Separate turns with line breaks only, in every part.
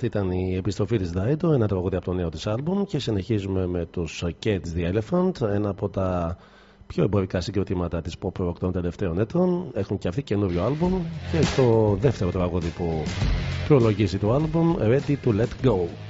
Αυτή ήταν η επιστροφή της Daido, ένα τραγούδι από το νέο της άλμπουμ και συνεχίζουμε με τους Cage the Elephant, ένα από τα πιο εμπορικά συγκροτήματα της pop rock των τελευταίων έτων. Έχουν και αυτοί καινούριο άλμπουμ και το δεύτερο τραγούδι που προλογίζει το άλμπουμ, Ready to Let Go.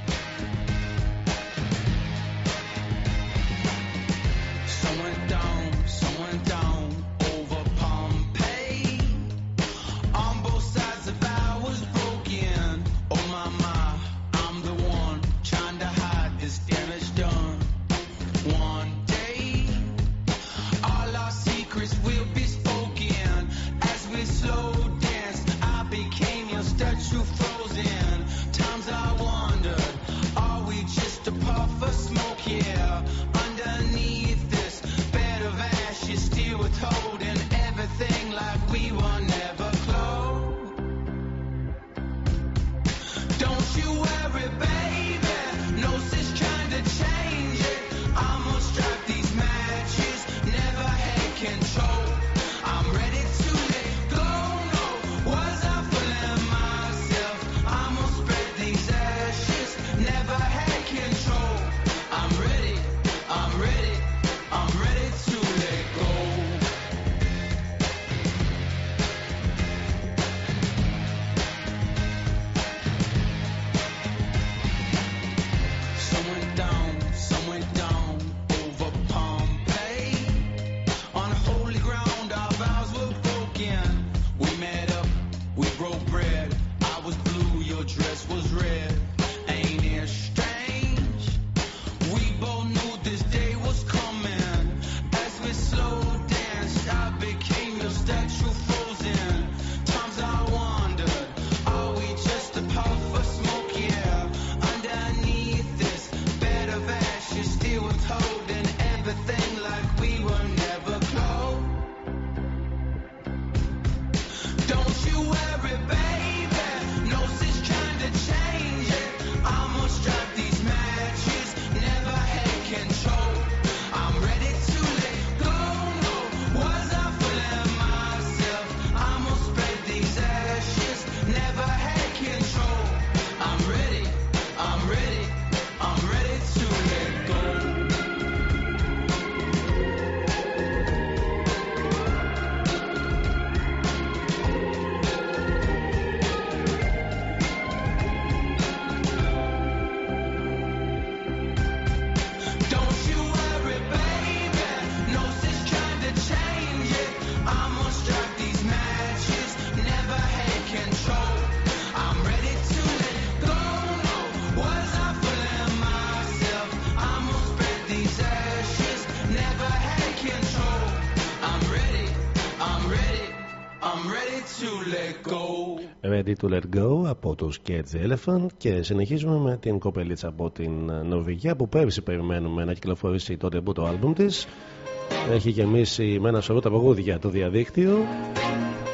Ready to Let Go από τους Catch the Elephant και συνεχίζουμε με την κοπελίτσα από την Νορβηγία που πέρυσι περιμένουμε να κυκλοφορήσει τότε που το άλμπουμ της. Έχει γεμίσει με ένα σωρό τα παγούδια το διαδίκτυο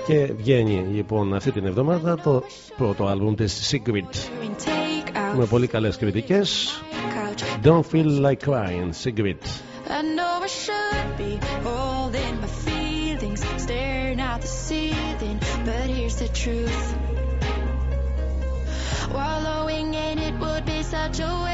και βγαίνει λοιπόν αυτή την εβδομάδα το πρώτο άλμπουμ της Secret. Με πολύ καλές κριτικές. Don't feel like crying, Secret. I know I should be holding my feelings staring at the ceiling but here's the truth your way.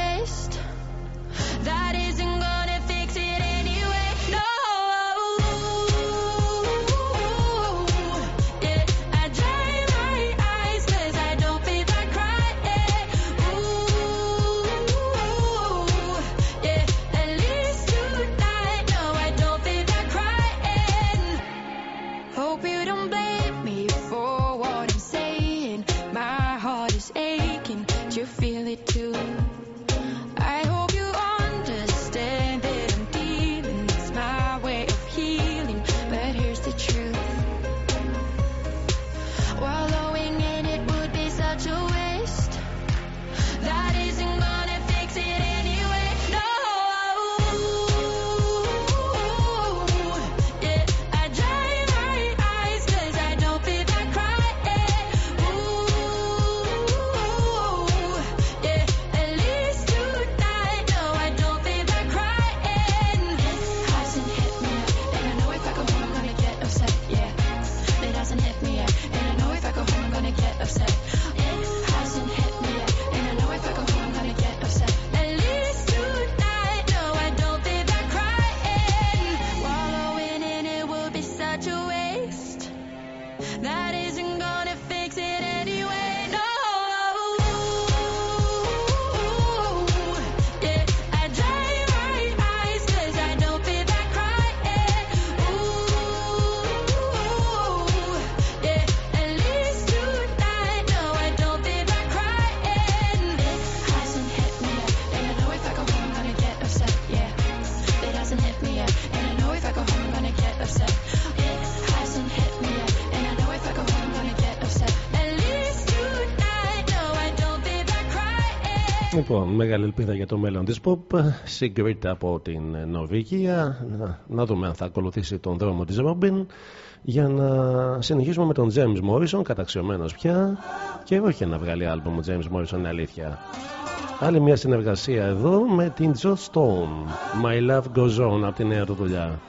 Λοιπόν, μεγάλη ελπίδα για το μέλλον της pop συγκριτά από την Νορβηγία. Να, να δούμε αν θα ακολουθήσει τον δρόμο της Robin για να συνεχίσουμε με τον James Morrison καταξιωμένος πια και όχι να βγάλει άλμπομ ο James Morrison είναι αλήθεια. Άλλη μια συνεργασία εδώ με την Joe Stone. My Love Goes On από τη νέα του δουλειά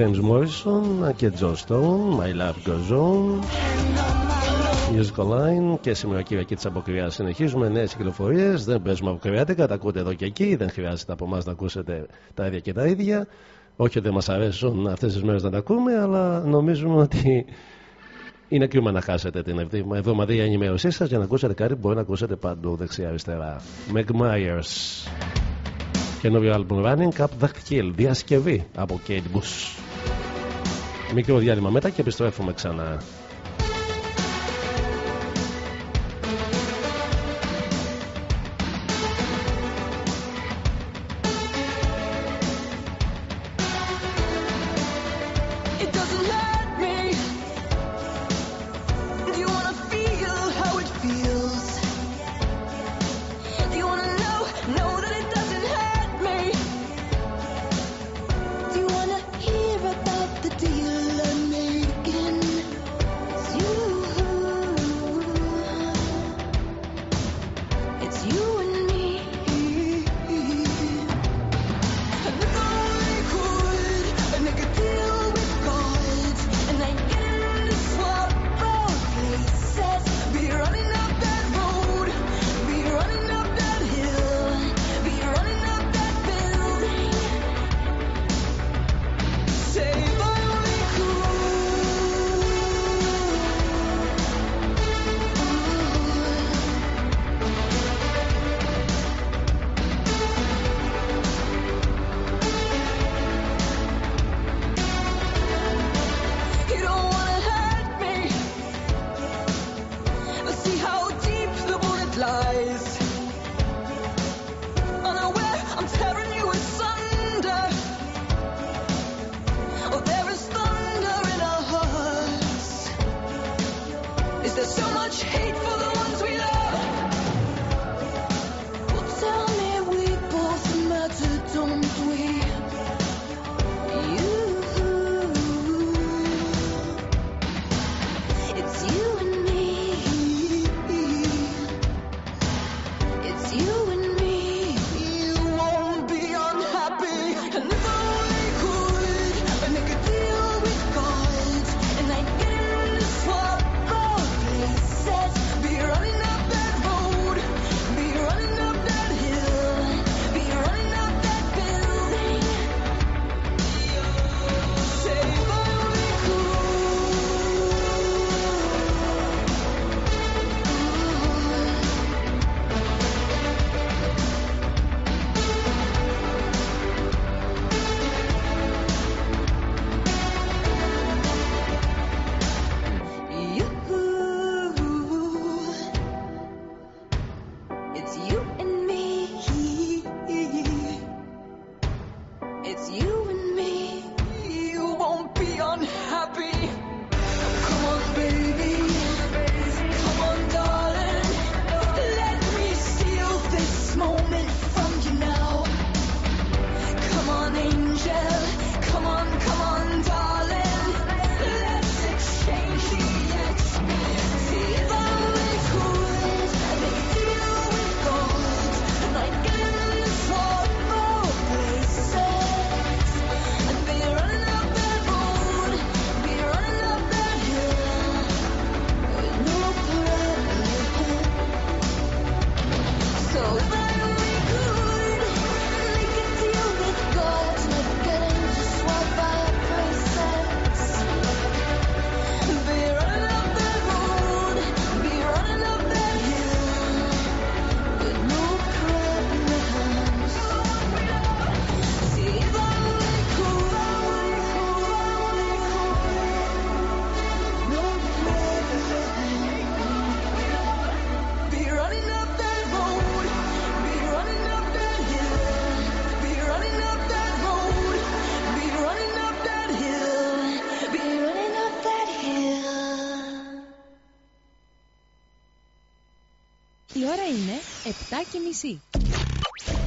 James Morrison και John Stone My Love Goes On Music Online και σήμερα Κυριακή της Αποκριά συνεχίζουμε νέες κυκλοφορίες. Δεν παίζουμε αποκριάτικα, τα ακούτε εδώ και εκεί. Δεν χρειάζεται από εμάς να ακούσετε τα ίδια και τα ίδια. Όχι ότι δεν μας αρέσουν αυτές τις μέρες να τα ακούμε, αλλά νομίζουμε ότι είναι κρίμα να χάσετε την εβδομαδία ενημέρωσής σας για να ακούσετε κάτι που μπορεί να ακούσετε παντού δεξιά-αριστερά. Meg Myers. Καινούριο album Running Up the Hill. Διασκευή από Kate Bush. Μικρό διάλειμμα μετά και επιστρέφουμε ξανά.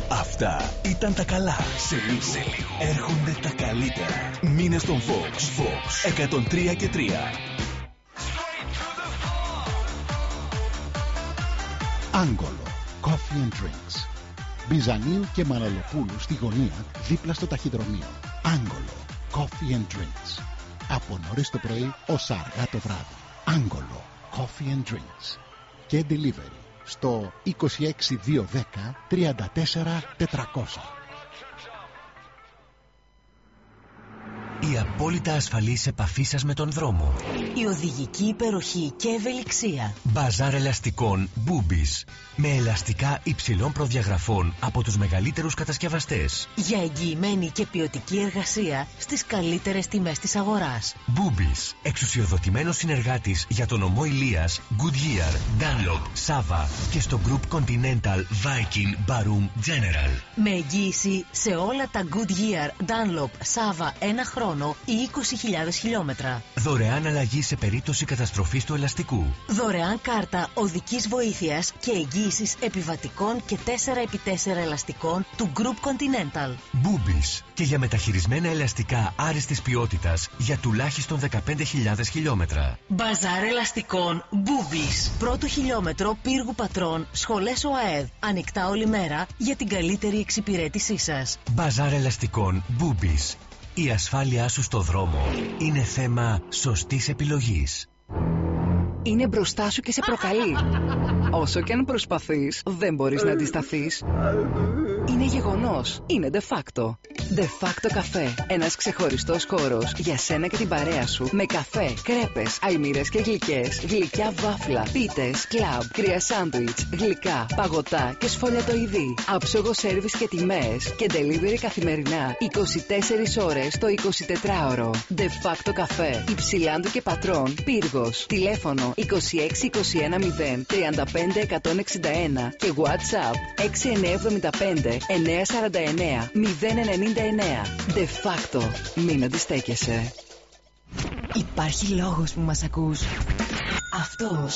Αυτά ήταν τα καλά. Σε λίγο, Σε λίγο. έρχονται τα καλύτερα. Μήνε στον Fox. Fox 103 και 3.
Άγγολο. Coffee and Drinks. Μπιζανίου και Μαναλοπούλου στη γωνία δίπλα στο ταχυδρομείο. Άγγολο. Coffee and Drinks. Από νωρίς το πρωί ως αργά το βράδυ. Άγγολο. Coffee and Drinks. Και delivery στο 26210 34
Η απόλυτα ασφαλής επαφή σας με τον δρόμο.
Η οδηγική υπεροχή και ευελιξία.
Μπαζάρ ελαστικών Boobies. Με ελαστικά υψηλών προδιαγραφών από τους μεγαλύτερους κατασκευαστές.
Για εγγυημένη και ποιοτική εργασία στις καλύτερες τιμές της αγοράς.
Boobies. Εξουσιοδοτημένος συνεργάτης για τον ομό Ηλίας, Goodyear, Dunlop, Sava και στο Group Continental Viking Barum General.
Με εγγύηση σε όλα τα Goodyear, Dunlop, Sava ένα χρόνο ή 20.000 χιλιόμετρα.
Δωρεάν αλλαγή σε περίπτωση καταστροφής του ελαστικού.
Δωρεάν κάρτα οδικής βοήθειας και εγγύησης επιβατικών και 4x4 ελαστικών του Group Continental.
Boobies και για μεταχειρισμένα ελαστικά άριστης ποιότητας για τουλάχιστον 15.000 χιλιόμετρα.
Μπαζάρ ελαστικών Boobies. Πρώτο χιλιόμετρο πύργου πατρών, σχολές ΟΑΕΔ. Ανοιχτά όλη μέρα για την καλύτερη εξυπηρέτησή σας.
Μπαζάρ ελαστικών Boobies. Η ασφάλειά σου στο δρόμο είναι θέμα σωστής επιλογής.
είναι μπροστά σου και σε προκαλεί. Όσο και αν προσπαθείς, δεν μπορείς να αντισταθείς. Είναι γεγονός. Είναι de facto. De facto καφέ. Ένας ξεχωριστός χώρος για σένα και την παρέα σου με καφέ, κρέπες, αλμύρες και γλυκές, γλυκιά βάφλα, πίτες, κλαμπ, κρύα σάντουιτς, γλυκά, παγωτά και σφολιατοειδή. Άψογο σέρβις και τιμές και delivery καθημερινά 24 ώρες το 24ωρο. De facto καφέ. Υψηλάντου και πατρών. Πύργος. Τηλέφωνο 2621 0 35 161 και WhatsApp 6975 949 099. De facto. Μην αντιστέκεσαι. Υπάρχει λόγος που μας ακούς. Αυτός.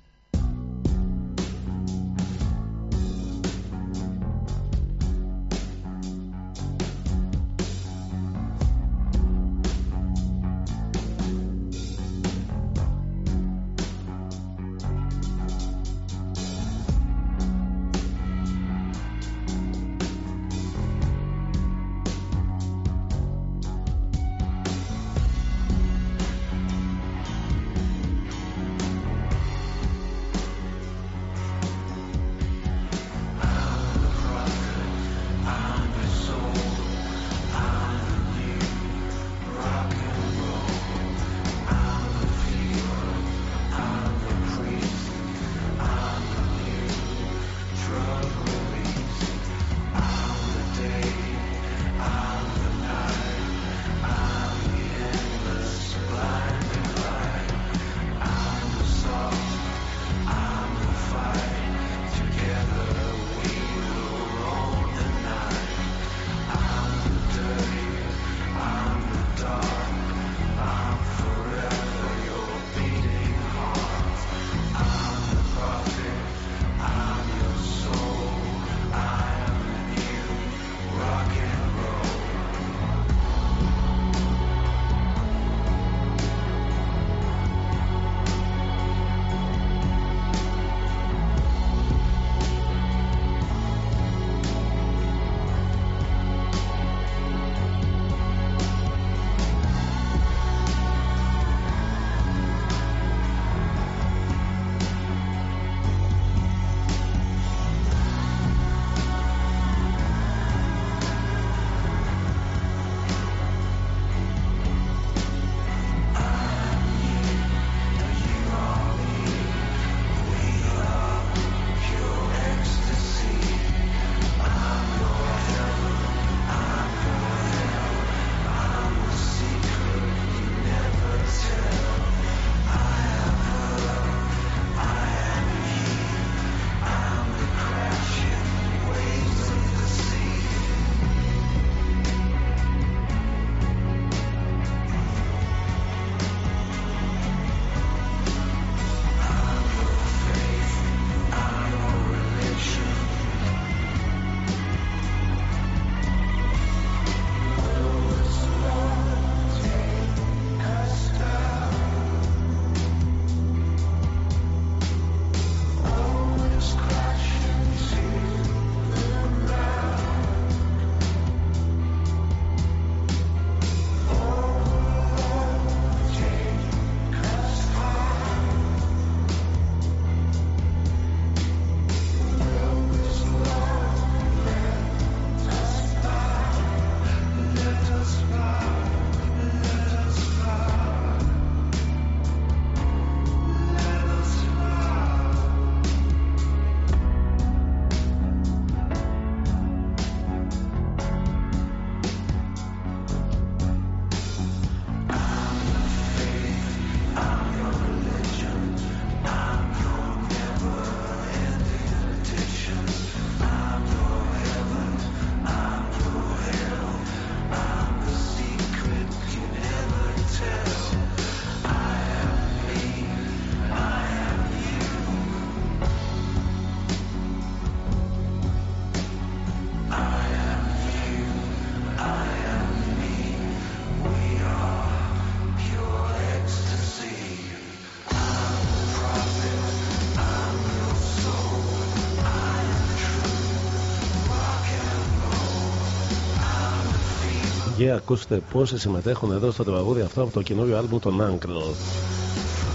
Για ακούστε πόσοι συμμετέχουν εδώ στο τραγούδι αυτό από το καινούριο άλμπουμ των UNKLE.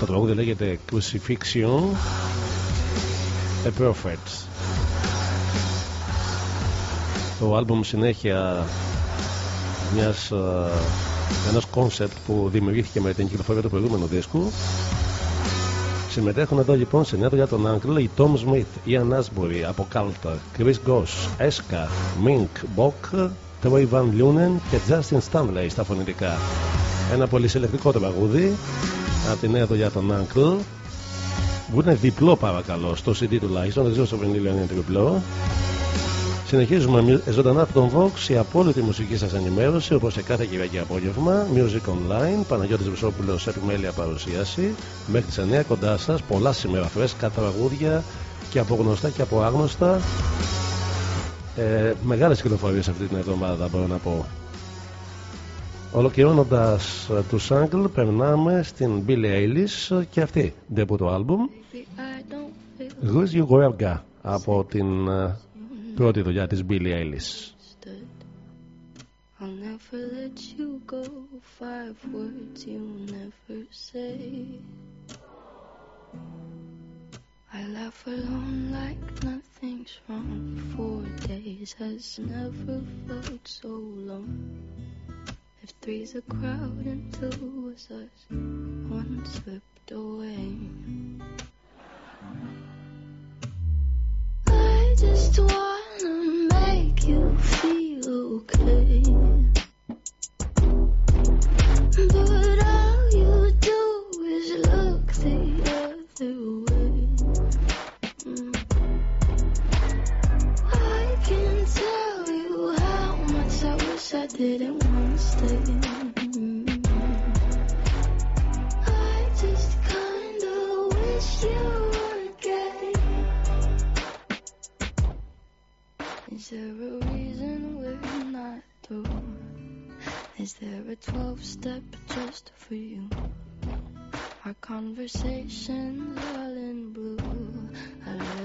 Το τραγούδι λέγεται Crucifixion A Prophet. Το άλμπουμ συνέχεια μιας, ε, ενός concept που δημιουργήθηκε με την κυκλοφορία του προηγούμενου δίσκου Συμμετέχουν εδώ λοιπόν σε νέα δουλειά των UNKLE η Tom Smith, Ian Astbury από Cult, Chris Goss, Eska, Mink, Bok, Troy Van Lunen και Justin Stanley στα φωνητικά. Ένα πολύ συλλεκτικό τραγούδι από τη νέα δουλειά των Uncle. Που είναι διπλό παρακαλώ στο CD τουλάχιστον, δεν ξέρω στο βινίλιο είναι τριπλό. Συνεχίζουμε μι- ζωντανά από τον Vox η απόλυτη μουσική σας ενημέρωση όπως σε κάθε Κυριακή απόγευμα. Music Online, Παναγιώτης Βουσόπουλος επιμέλεια παρουσίαση. Μέχρι τις 9 κοντά σας πολλά σήμερα φρέσκα τραγούδια και από γνωστά και από άγνωστα ε, μεγάλες κυκλοφορίες αυτή την εβδομάδα μπορώ να πω Ολοκληρώνοντας ε, τους Angle περνάμε στην Billie Eilish και αυτή debut το album Who's You Gorga από την ε, πρώτη δουλειά της Billie Eilish
I'll never let you go. Five words you never say. I laugh alone like nothing's wrong. Four days has never felt so long. If three's a crowd and two was us, one slipped away. I just wanna make you feel okay. But all you do is look the other way. I didn't want to stay. I just kinda wish you were gay. Is there a reason we're not through? Is there a 12 step just for you? Our conversations all in blue, I live.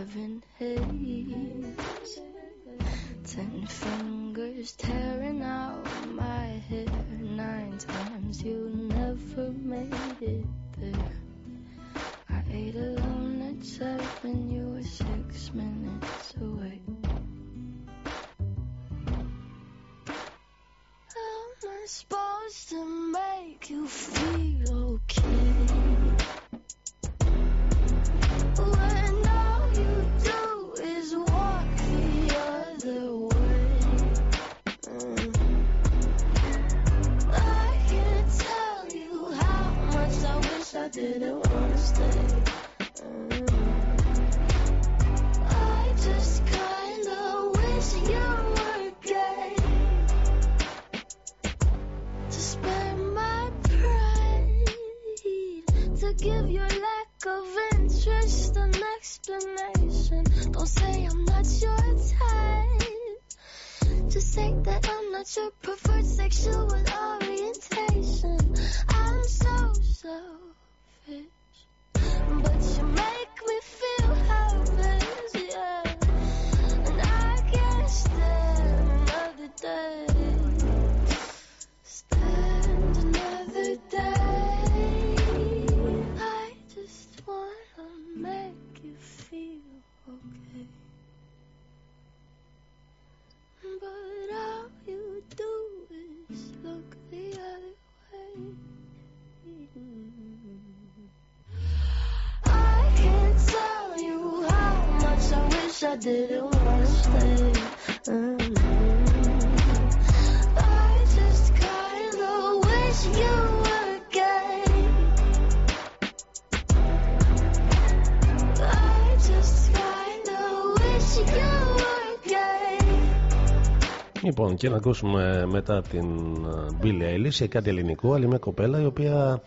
Και να ακούσουμε μετά την ε, Billie Eilish σε κάτι ελληνικό, άλλη μια κοπέλα η οποία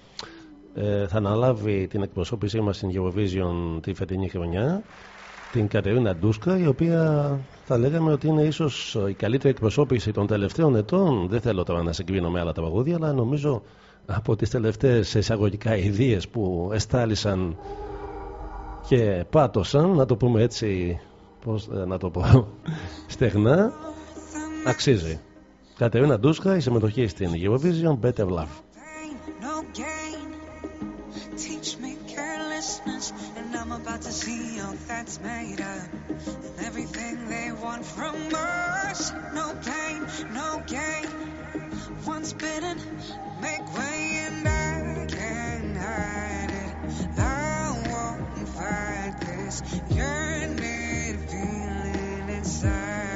ε, θα αναλάβει την εκπροσώπησή μας στην Eurovision τη φετινή χρονιά την Κατερίνα Ντούσκα η οποία θα λέγαμε ότι είναι ίσως η καλύτερη εκπροσώπηση των τελευταίων ετών. Δεν θέλω τώρα να συγκρίνω με άλλα τραγούδια αλλά νομίζω από τις τελευταίες εισαγωγικά ιδίες που εστάλησαν και πάτωσαν να το πούμε έτσι πώς ε, να το πω στεγνά Αξίζει. Κατερίνα Ντούσκα, η συμμετοχή στην Eurovision Better Love.
About to see Once bitten, make way, and I can hide it. I won't fight this yearning feeling inside.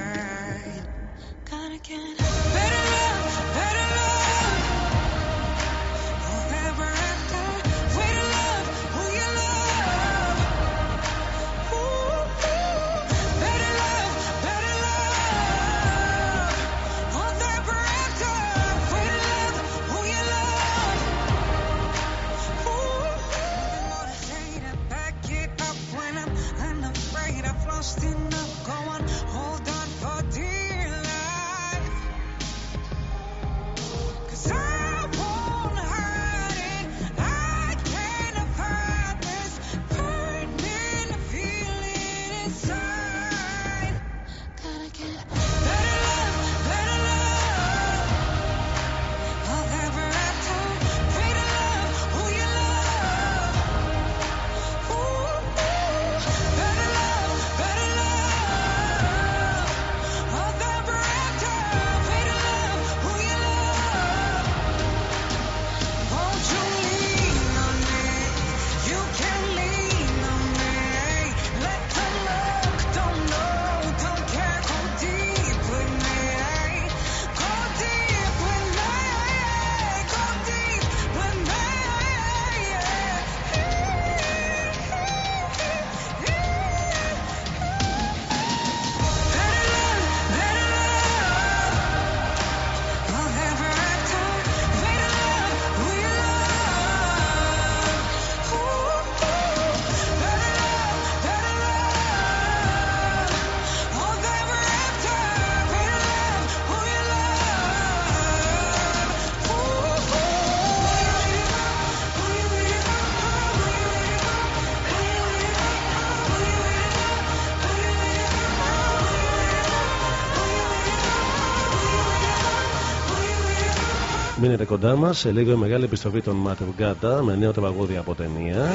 μείνετε κοντά μας. Σε λίγο η μεγάλη επιστροφή των Ματουργκάτα με νέο τραγούδι από ταινία.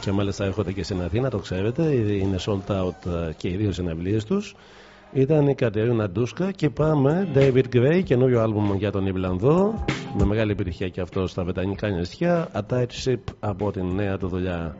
Και μάλιστα έρχονται και στην Αθήνα, το ξέρετε. Είναι sold out ε, και οι δύο συναυλίες τους. Ήταν η Κατερίνα Ντούσκα και πάμε David Gray, καινούριο άλμπουμ για τον Ιβλανδό. Με μεγάλη επιτυχία και αυτό στα βετανικά νησιά. Attached Ship από την νέα του δουλειά.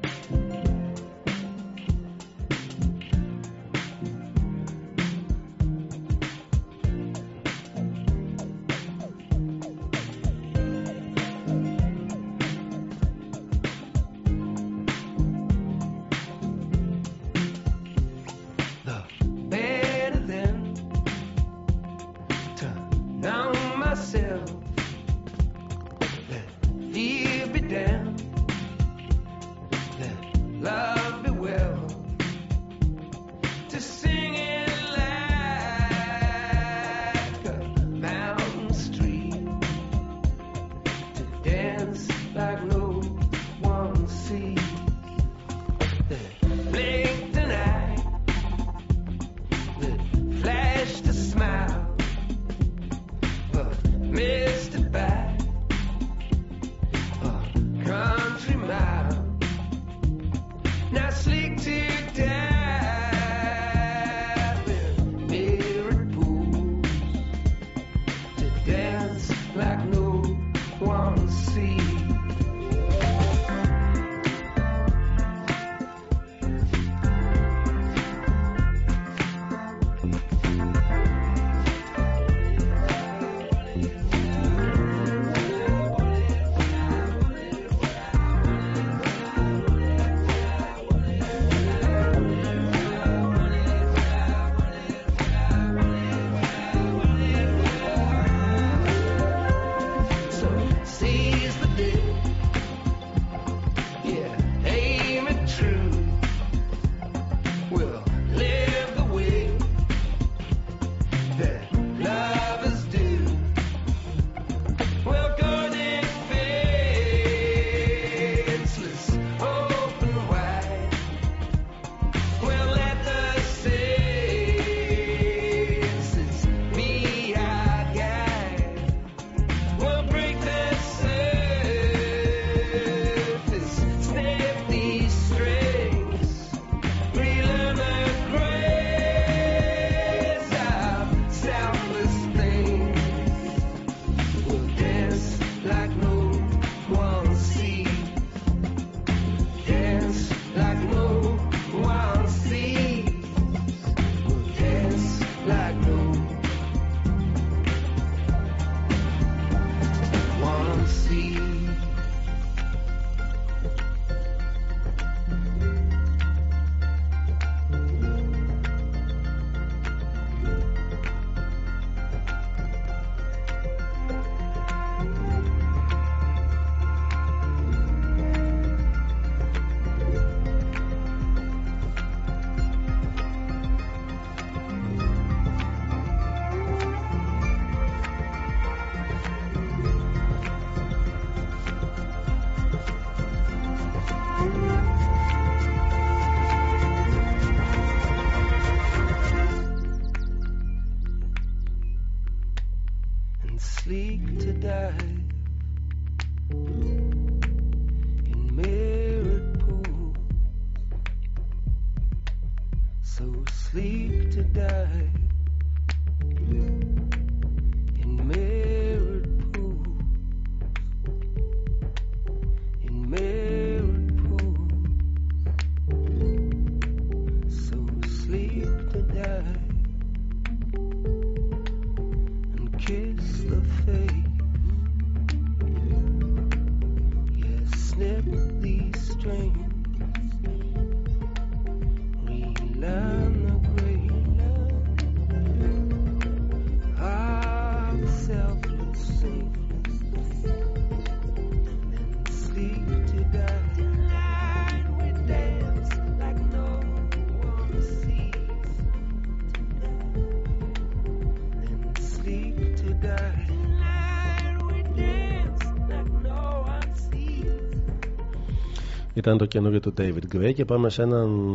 ήταν το καινούριο του David Gray και πάμε σε έναν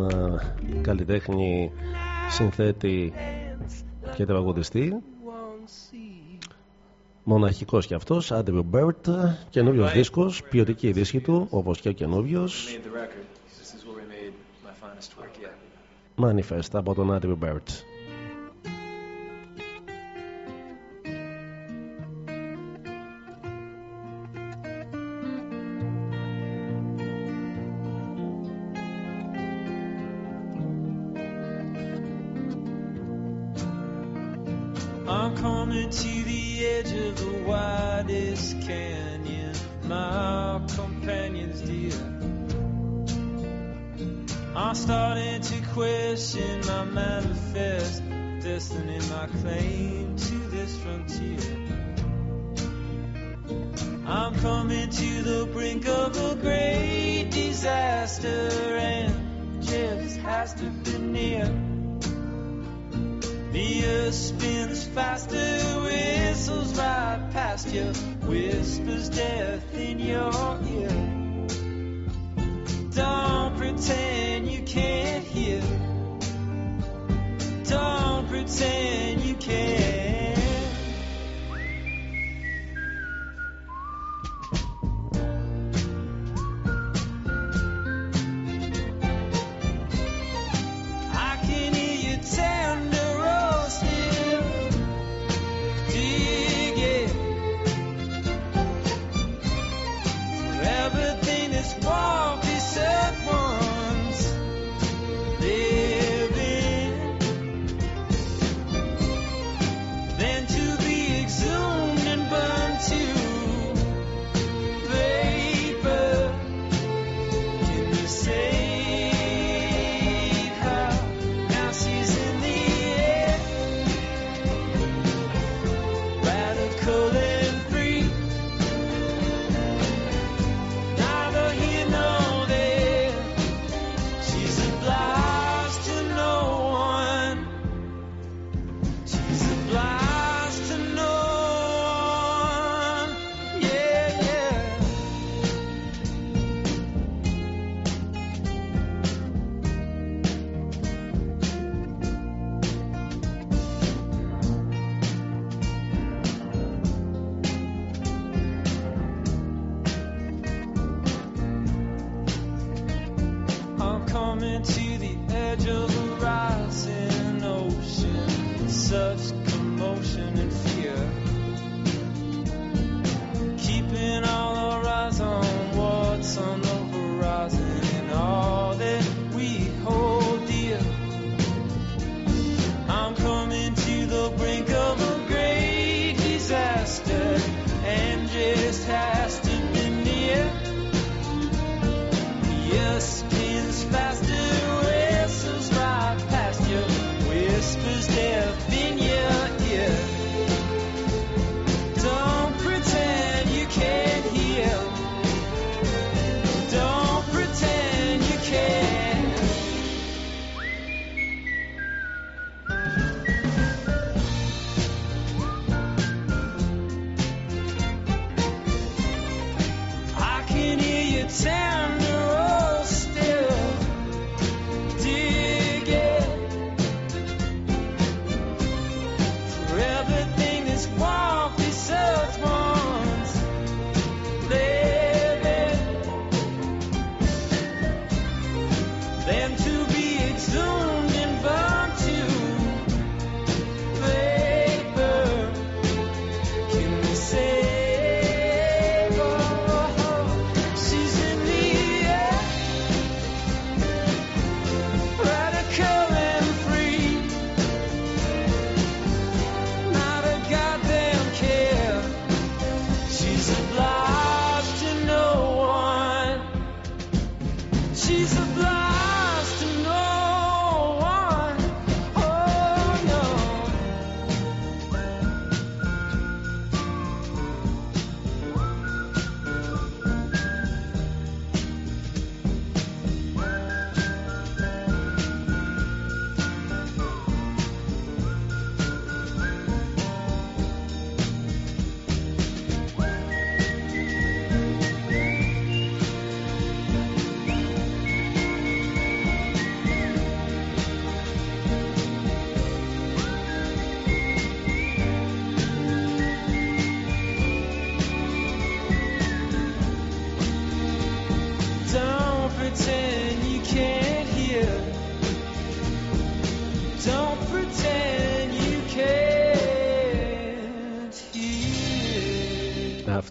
καλλιτέχνη συνθέτη και τραγουδιστή. Μοναχικός και αυτός Andrew Bird καινούριος δίσκος, ποιοτική δίσκη του όπως και ο καινούριος. Manifest από τον Andrew Bird
disaster and just has to be near. The earth spins faster, whistles right past you, whispers death in your ear. Don't pretend you can't hear. Don't pretend you can't.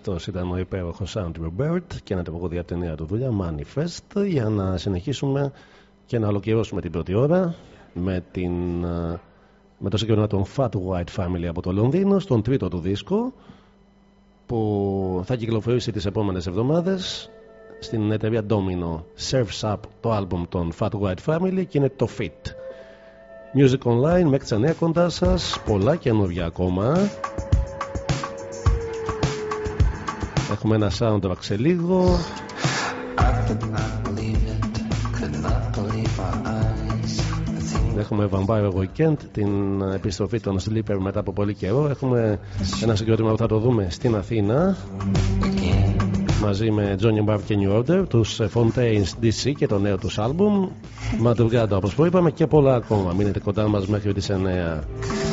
Αυτός ήταν ο υπέροχος Andrew Bird και ένα τραγούδι από την νέα του δουλειά Manifest για να συνεχίσουμε και να ολοκληρώσουμε την πρώτη ώρα με, την, ε, με το συγκεκριμένο των Fat White Family από το Λονδίνο στον τρίτο του δίσκο που θα κυκλοφορήσει τις επόμενες εβδομάδες στην εταιρεία Domino. Surfs Up το άλμπουμ των Fat White Family και είναι το Fit. Music Online μέχρι τις 9 κοντά σας πολλά καινούργια ακόμα Έχουμε ένα soundtrack σε λίγο. Έχουμε Vampire Weekend, την επιστροφή των Sleeper μετά από πολύ καιρό. Έχουμε ένα συγκρότημα που θα το δούμε στην Αθήνα μαζί με Johnny Barb και New Order, τους Fontaines DC και το νέο τους άλμπουμ Madrugada όπως που είπαμε και πολλά ακόμα. Μείνετε κοντά μας μέχρι τις 9.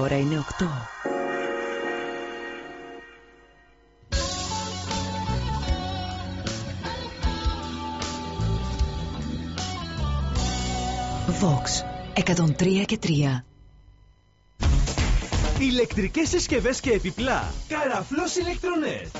Ώρα είναι 8. Vox 103 και 3
Ηλεκτρικές συσκευές και επιπλά. Καραφλός ηλεκτρονέτ.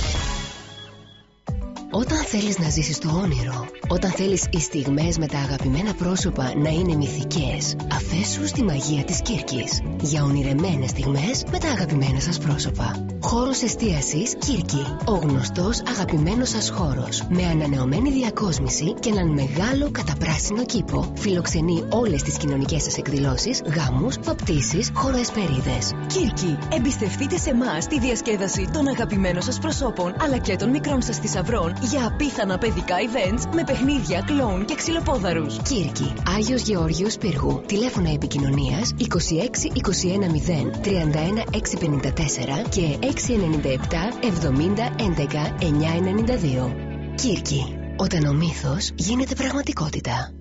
Όταν θέλεις να ζήσεις το όνειρο, όταν θέλεις οι στιγμές με τα αγαπημένα πρόσωπα να είναι μυθικές, αφέσου στη μαγεία της Κύρκης. Για ονειρεμένες στιγμές με τα αγαπημένα σας πρόσωπα. Χώρος εστίασης Κύρκη. Ο γνωστός αγαπημένος σας χώρος. Με ανανεωμένη διακόσμηση και έναν μεγάλο καταπράσινο κήπο. Φιλοξενεί όλες τις κοινωνικές σας εκδηλώσεις, γάμους, βαπτίσεις, χωροεσπερίδες.
Κύρκη, εμπιστευτείτε σε εμάς τη διασκέδαση των αγαπημένων σας προσώπων αλλά και των μικρών σας θησαυρών για απίθανα παιδικά events με παιχνίδια, κλόουν και ξυλοπόδαρους.
Κύρκη, Άγιος Γεώργιος Πύργου. Τηλέφωνα επικοινωνίας 26 21 0 31 654 και 697 70 11 992. Κύρκη, όταν ο μύθος γίνεται πραγματικότητα.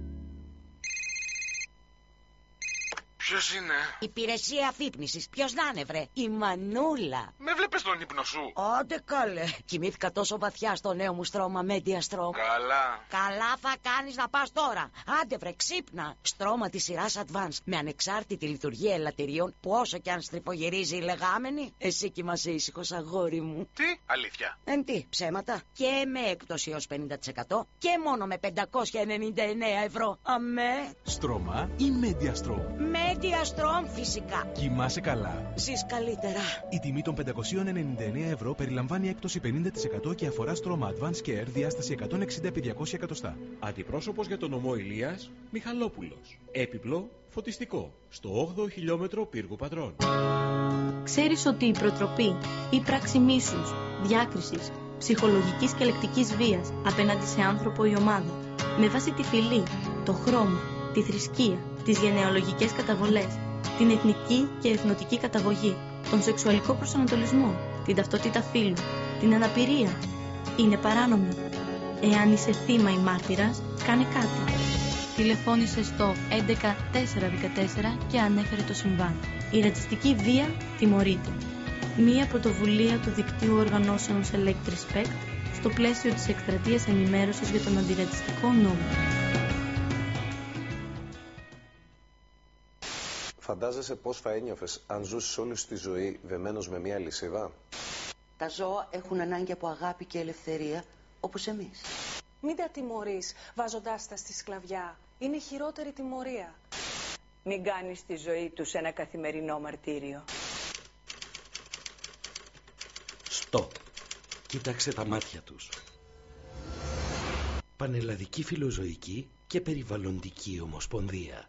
Ποιος είναι;
Υπηρεσία αφύπνισης. Ποιος να είναι, βρε; Η Μανούλα.
Με βλέπεις τον ύπνο σου;
Άντε καλέ. Κοιμήθηκα τόσο βαθιά στο νέο μου στρώμα Media Strom.
Καλά.
Καλά θα κάνεις να πας τώρα. Άντε βρε ξύπνα. Στρώμα της σειράς Advance με ανεξάρτητη λειτουργία ελαττηρίων που όσο κι αν στριφογυρίζει η λεγάμενη, εσύ κοιμάσαι ήσυχος αγόρι μου.
Τι, αλήθεια.
Εν τι, ψέματα. Και με έκπτωση έως 50% και μόνο με 599 ευρώ. Αμέ.
Στρώμα ή Mediastrom.
Media Strom φυσικά.
Κοιμάσαι καλά.
Ζεις καλύτερα.
Η τιμή των 599 ευρώ περιλαμβάνει έκπτωση 50% και αφορά στρώμα Advanced Care διάσταση 160 επί 200 εκατοστά.
Αντιπρόσωπος για τον ομό Ηλίας, Μιχαλόπουλος. Έπιπλο, φωτιστικό, στο 8ο χιλιόμετρο πύργου πατρών.
Ξέρεις ότι η προτροπή ή πράξη μίσους, διάκρισης, ψυχολογικής και λεκτικής βίας απέναντι σε άνθρωπο ή ομάδα, με βάση τη φυλή, το χρώμα, τη θρησκεία, τις γενεαλογικές καταβολές, την εθνική και εθνοτική καταγωγή, τον σεξουαλικό προσανατολισμό, την ταυτότητα φύλου, την αναπηρία, είναι παράνομη. Εάν είσαι θύμα ή μάρτυρας, κάνε κάτι. Τηλεφώνησε στο 11414 και ανέφερε το συμβάν. Η ρατσιστική βία τιμωρείται. Μία πρωτοβουλία του δικτύου οργανώσεων Select Respect στο πλαίσιο της εκστρατείας ενημέρωσης για τον αντιρατσιστικό νόμο.
Φαντάζεσαι πώς θα ένιωθες αν ζούσες όλη σου τη ζωή δεμένος με μια λυσίδα;
Τα ζώα έχουν ανάγκη από αγάπη και ελευθερία, όπως εμείς.
Μην τα τιμωρείς βάζοντάς τα στη σκλαβιά. Είναι χειρότερη τιμωρία.
Μην κάνεις τη ζωή τους ένα καθημερινό μαρτύριο.
Στο. Κοίταξε τα μάτια τους. Πανελλαδική Φιλοζωική και Περιβαλλοντική Ομοσπονδία.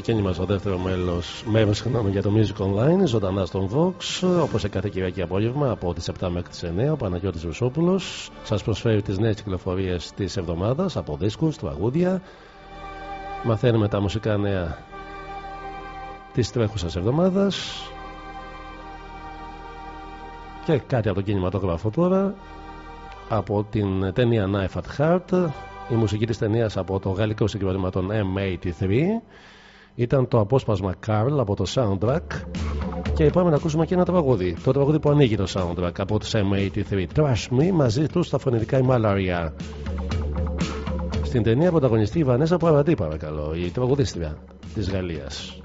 Ξεκίνημα στο δεύτερο μέλος, μέρος συγγνώμη, για το Music Online, ζωντανά στον Vox, όπως σε κάθε Κυριακή απόγευμα από τις 7 μέχρι τις 9, ο Παναγιώτης Βουσόπουλος σας προσφέρει τις νέες κυκλοφορίες της εβδομάδας από δίσκους, τραγούδια. Μαθαίνουμε τα μουσικά νέα της τρέχουσας εβδομάδας και κάτι από το κινηματόγραφο τώρα από την ταινία Knife at Heart η μουσική της ταινίας από το γαλλικό συγκρότημα των M83 ήταν το απόσπασμα Carl από το soundtrack. Και πάμε να ακούσουμε και ένα τραγούδι. Το τραγούδι που ανοίγει το soundtrack από τους M83. Trust Me μαζί τους στα φωνητικά η Malaria στην ταινία πρωταγωνιστεί η Βανέσα Παραντή παρακαλώ. Η τραγουδίστρια της Γαλλίας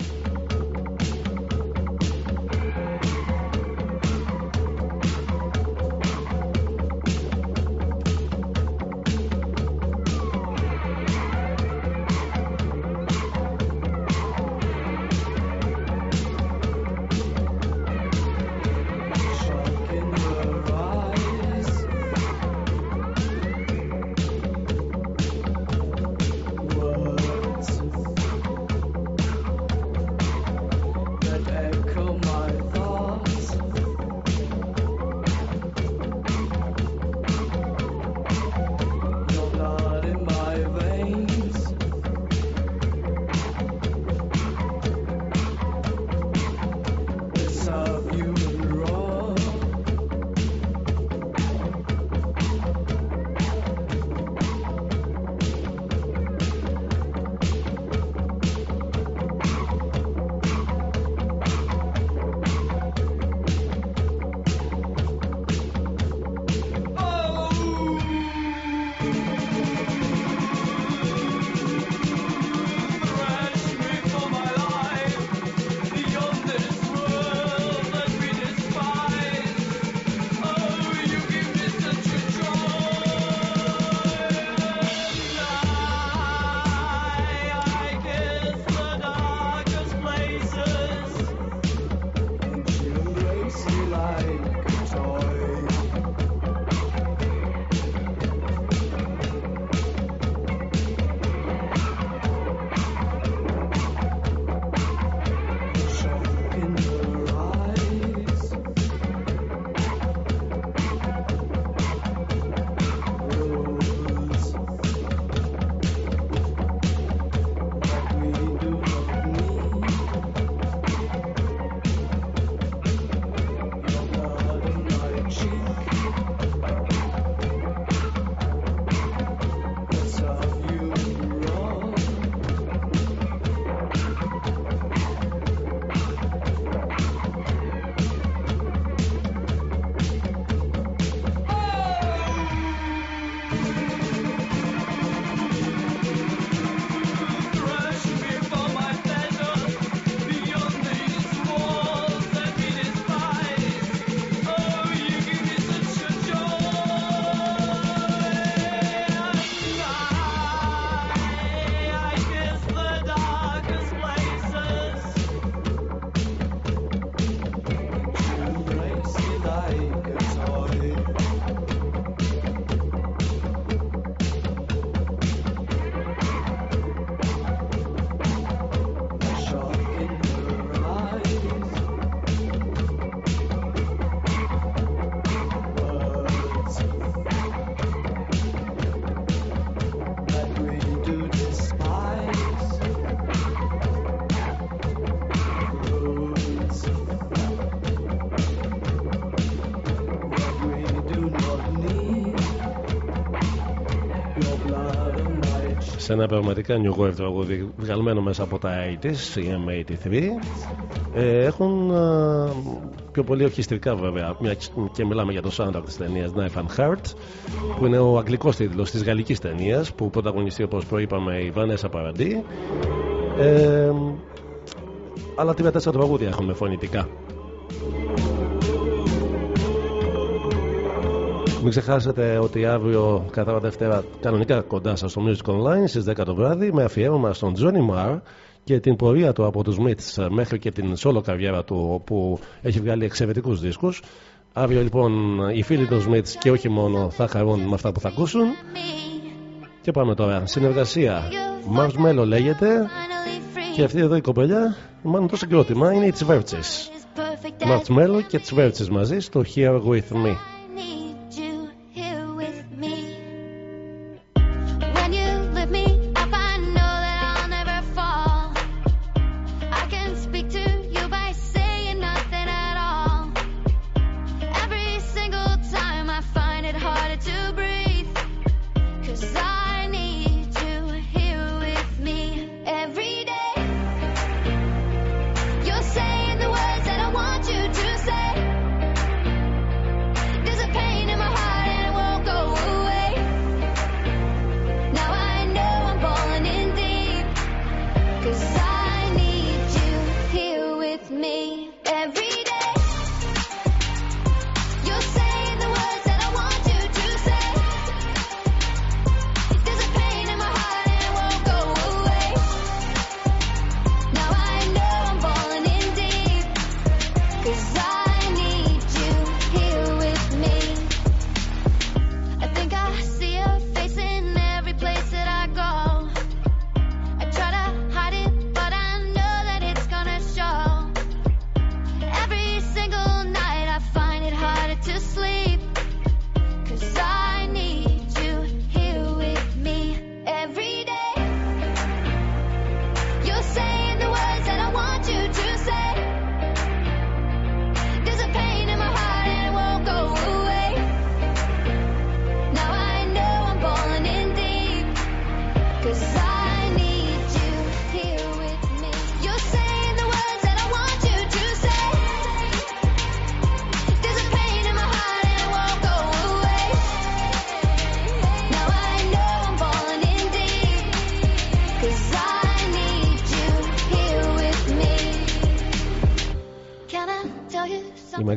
σε ένα πραγματικά new wave τραγούδι βγαλμένο μέσα από τα 80s, η M83. Ε, έχουν ε, πιο πολύ ορχιστρικά βέβαια, μια και μιλάμε για το soundtrack της ταινίας Knife and Heart, που είναι ο αγγλικός τίτλος της γαλλικής ταινίας, που πρωταγωνιστεί όπως προείπαμε η Βανέσα Παραντή. Ε, αλλά τρία-τέσσερα τραγούδια έχουμε φωνητικά. Μην ξεχάσετε ότι αύριο κατά Δευτέρα κανονικά κοντά σας στο Music Online στις 10 το βράδυ με αφιέρωμα στον Johnny Marr και την πορεία του από τους Myths μέχρι και την solo καριέρα του όπου έχει βγάλει εξαιρετικούς δίσκους. Αύριο λοιπόν οι φίλοι των Smiths και όχι μόνο θα χαρούν με αυτά που θα ακούσουν. Και πάμε τώρα. Συνεργασία. Mars Mello λέγεται
Και αυτή εδώ η κοπελιά, μάλλον το συγκρότημα, είναι οι Τσβέρτσες. Marshmallow και Τσβέρτσες μαζί στο Here With Me.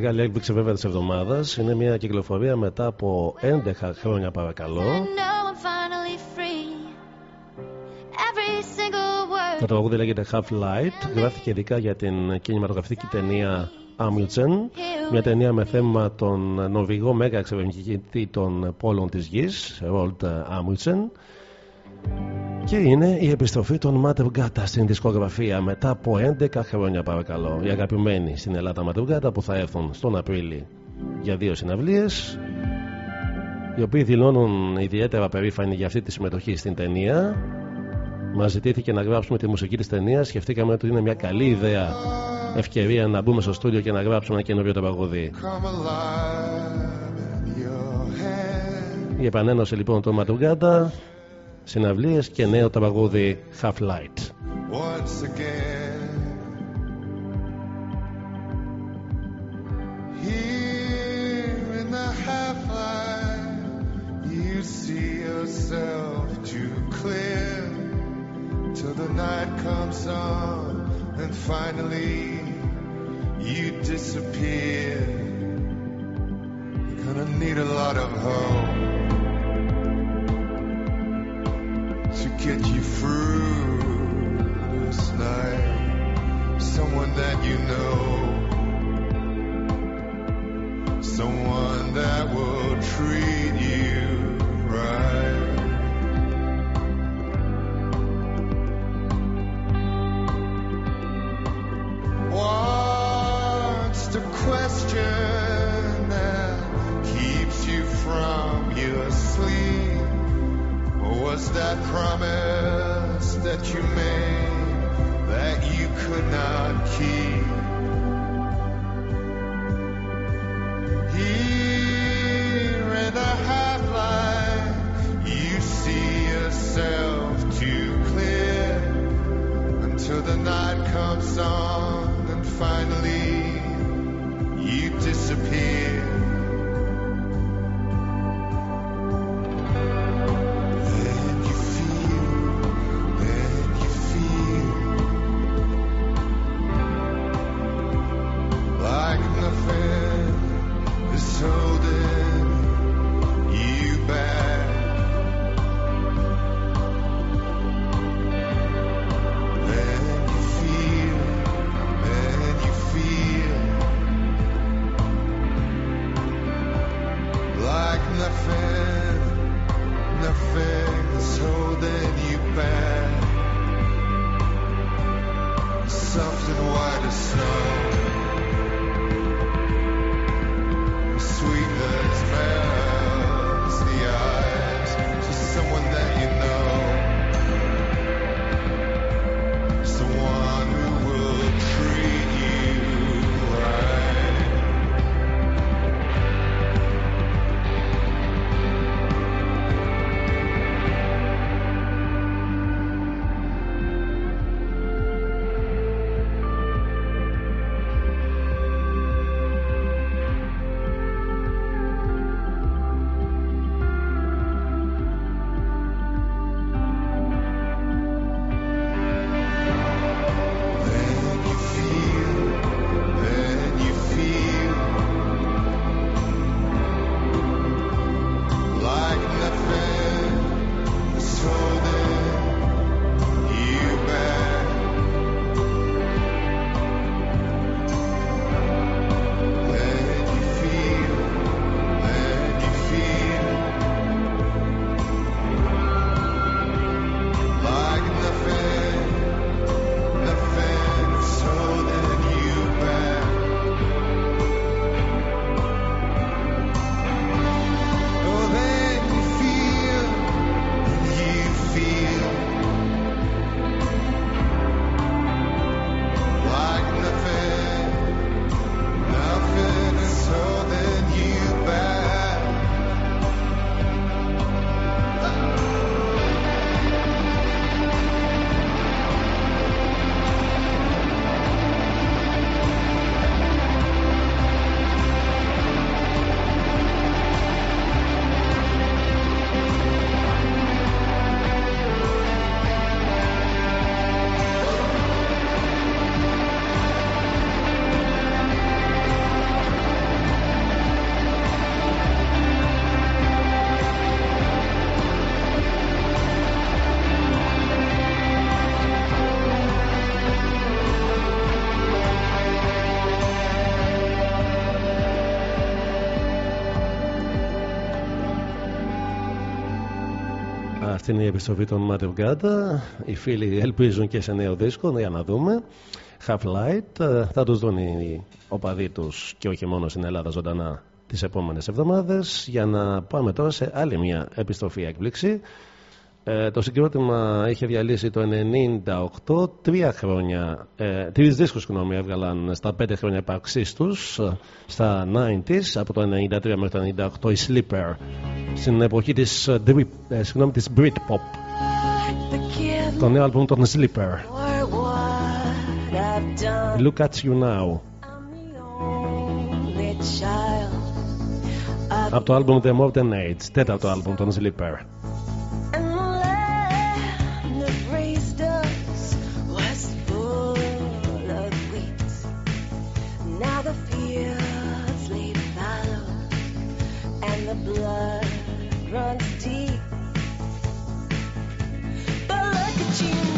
Μεγάλη έκπληξη βέβαια της εβδομάδας είναι μια κυκλοφορία μετά από 11 χρόνια παρακαλώ.
know I'm finally free. Every single word.
Το τραγούδι λέγεται Half Light. Γράφτηκε ειδικά για την κινηματογραφική ταινία Amundsen. Μια ταινία με θέμα τον Νορβηγό μέγα εξερευνητή των πόλων της γης, Roald Amundsen. Και είναι η επιστροφή των Matter Gata στην δισκογραφία μετά από 11 χρόνια παρακαλώ. Οι αγαπημένοι στην Ελλάδα Matter Gata που θα έρθουν στον Απρίλη για δύο συναυλίες οι οποίοι δηλώνουν ιδιαίτερα περήφανοι για αυτή τη συμμετοχή στην ταινία. Μας ζητήθηκε να γράψουμε τη μουσική της ταινίας. Σκεφτήκαμε ότι είναι μια καλή ιδέα ευκαιρία να μπούμε στο στούντιο και να γράψουμε ένα καινούριο τραγούδι.
Come alive in your hand.
Η επανένωση λοιπόν του Ματουγκάντα, συναυλίε και νέο τραγούδι Half Light.
once again. Here in the half light, you see yourself too clear till the night comes on and finally you disappear. You're gonna need a lot of hope to get you through this night. Someone that you know, someone that will treat you right. What's the question was that promise that you made that you could not keep? Here in a half light, you see yourself too clear until the night comes on and finally you disappear.
Αυτή είναι η επιστροφή των Matter Gata. Οι φίλοι ελπίζουν και σε νέο δίσκο, για να δούμε. Half Light. Ε, Θα τους δουν οι οπαδοί τους και όχι μόνο στην Ελλάδα ζωντανά τις επόμενες εβδομάδες. Για να πάμε τώρα σε άλλη μια επιστροφή έκπληξη. Ε, το συγκρότημα είχε διαλύσει το 98, τρία χρόνια, ε, τρεις δίσκους συγγνώμη, έβγαλαν στα πέντε χρόνια υπαρξής τους, ε, στα 90s, από το 93 μέχρι το 98 η Sleeper, στην εποχή της, ε, drip, ε, συγγνώμη, της Britpop. Το νέο άλμπουμ των Sleeper. Look at you now. Από το άλμπουμ The Modern Age, τέταρτο άλμπουμ των Sleeper.
You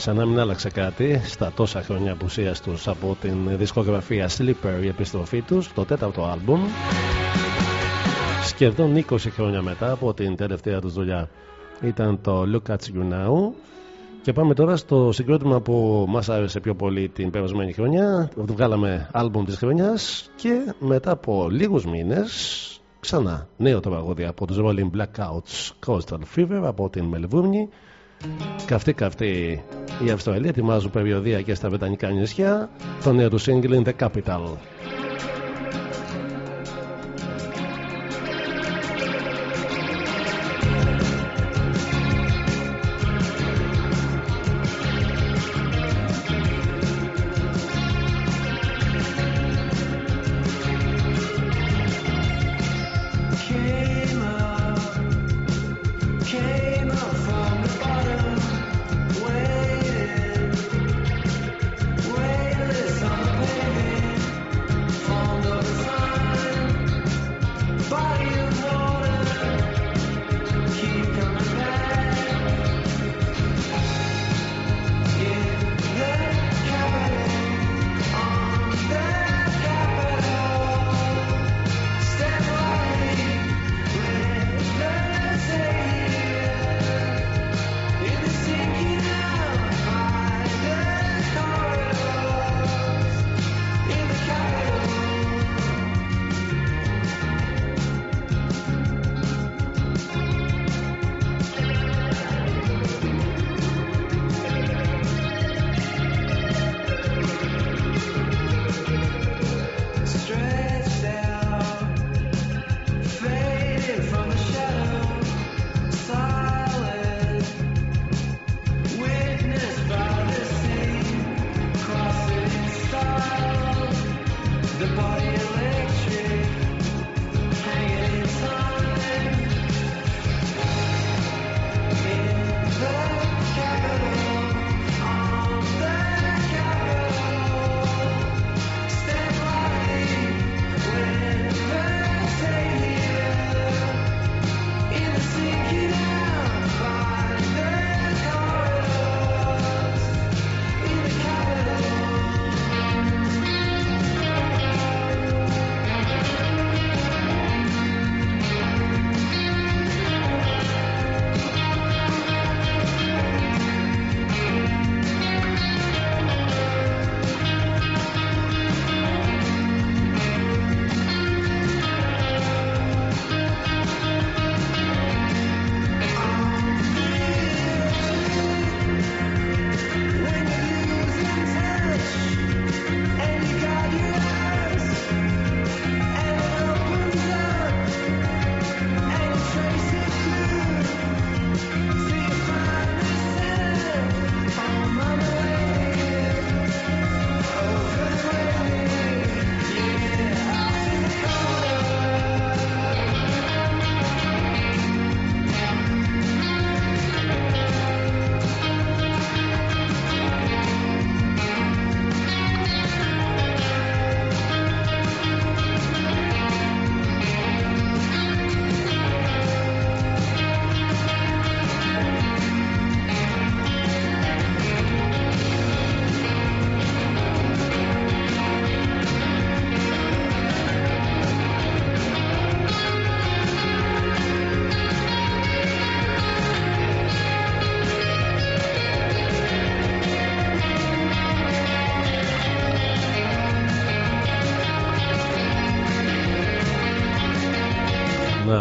Σαν να μην άλλαξε κάτι στα τόσα χρόνια απουσίας τους από την δισκογραφία Sleeper η επιστροφή τους, το τέταρτο άλμπουμ. Σχεδόν 20 χρόνια μετά από την τελευταία τους δουλειά. Ήταν το Look at You Now. Και πάμε τώρα στο συγκρότημα που μας άρεσε πιο πολύ την περασμένη χρονιά. Βγάλαμε άλμπουμ της χρονιάς και μετά από λίγους μήνες ξανά νέο τραγούδι από τους Rolling Blackouts Coastal Fever από την Μελβούρνη Καυτή καυτή η Αυστραλία ετοιμάζουν περιοδία και στα Βρετανικά νησιά. Το νέο τους single είναι The Capital.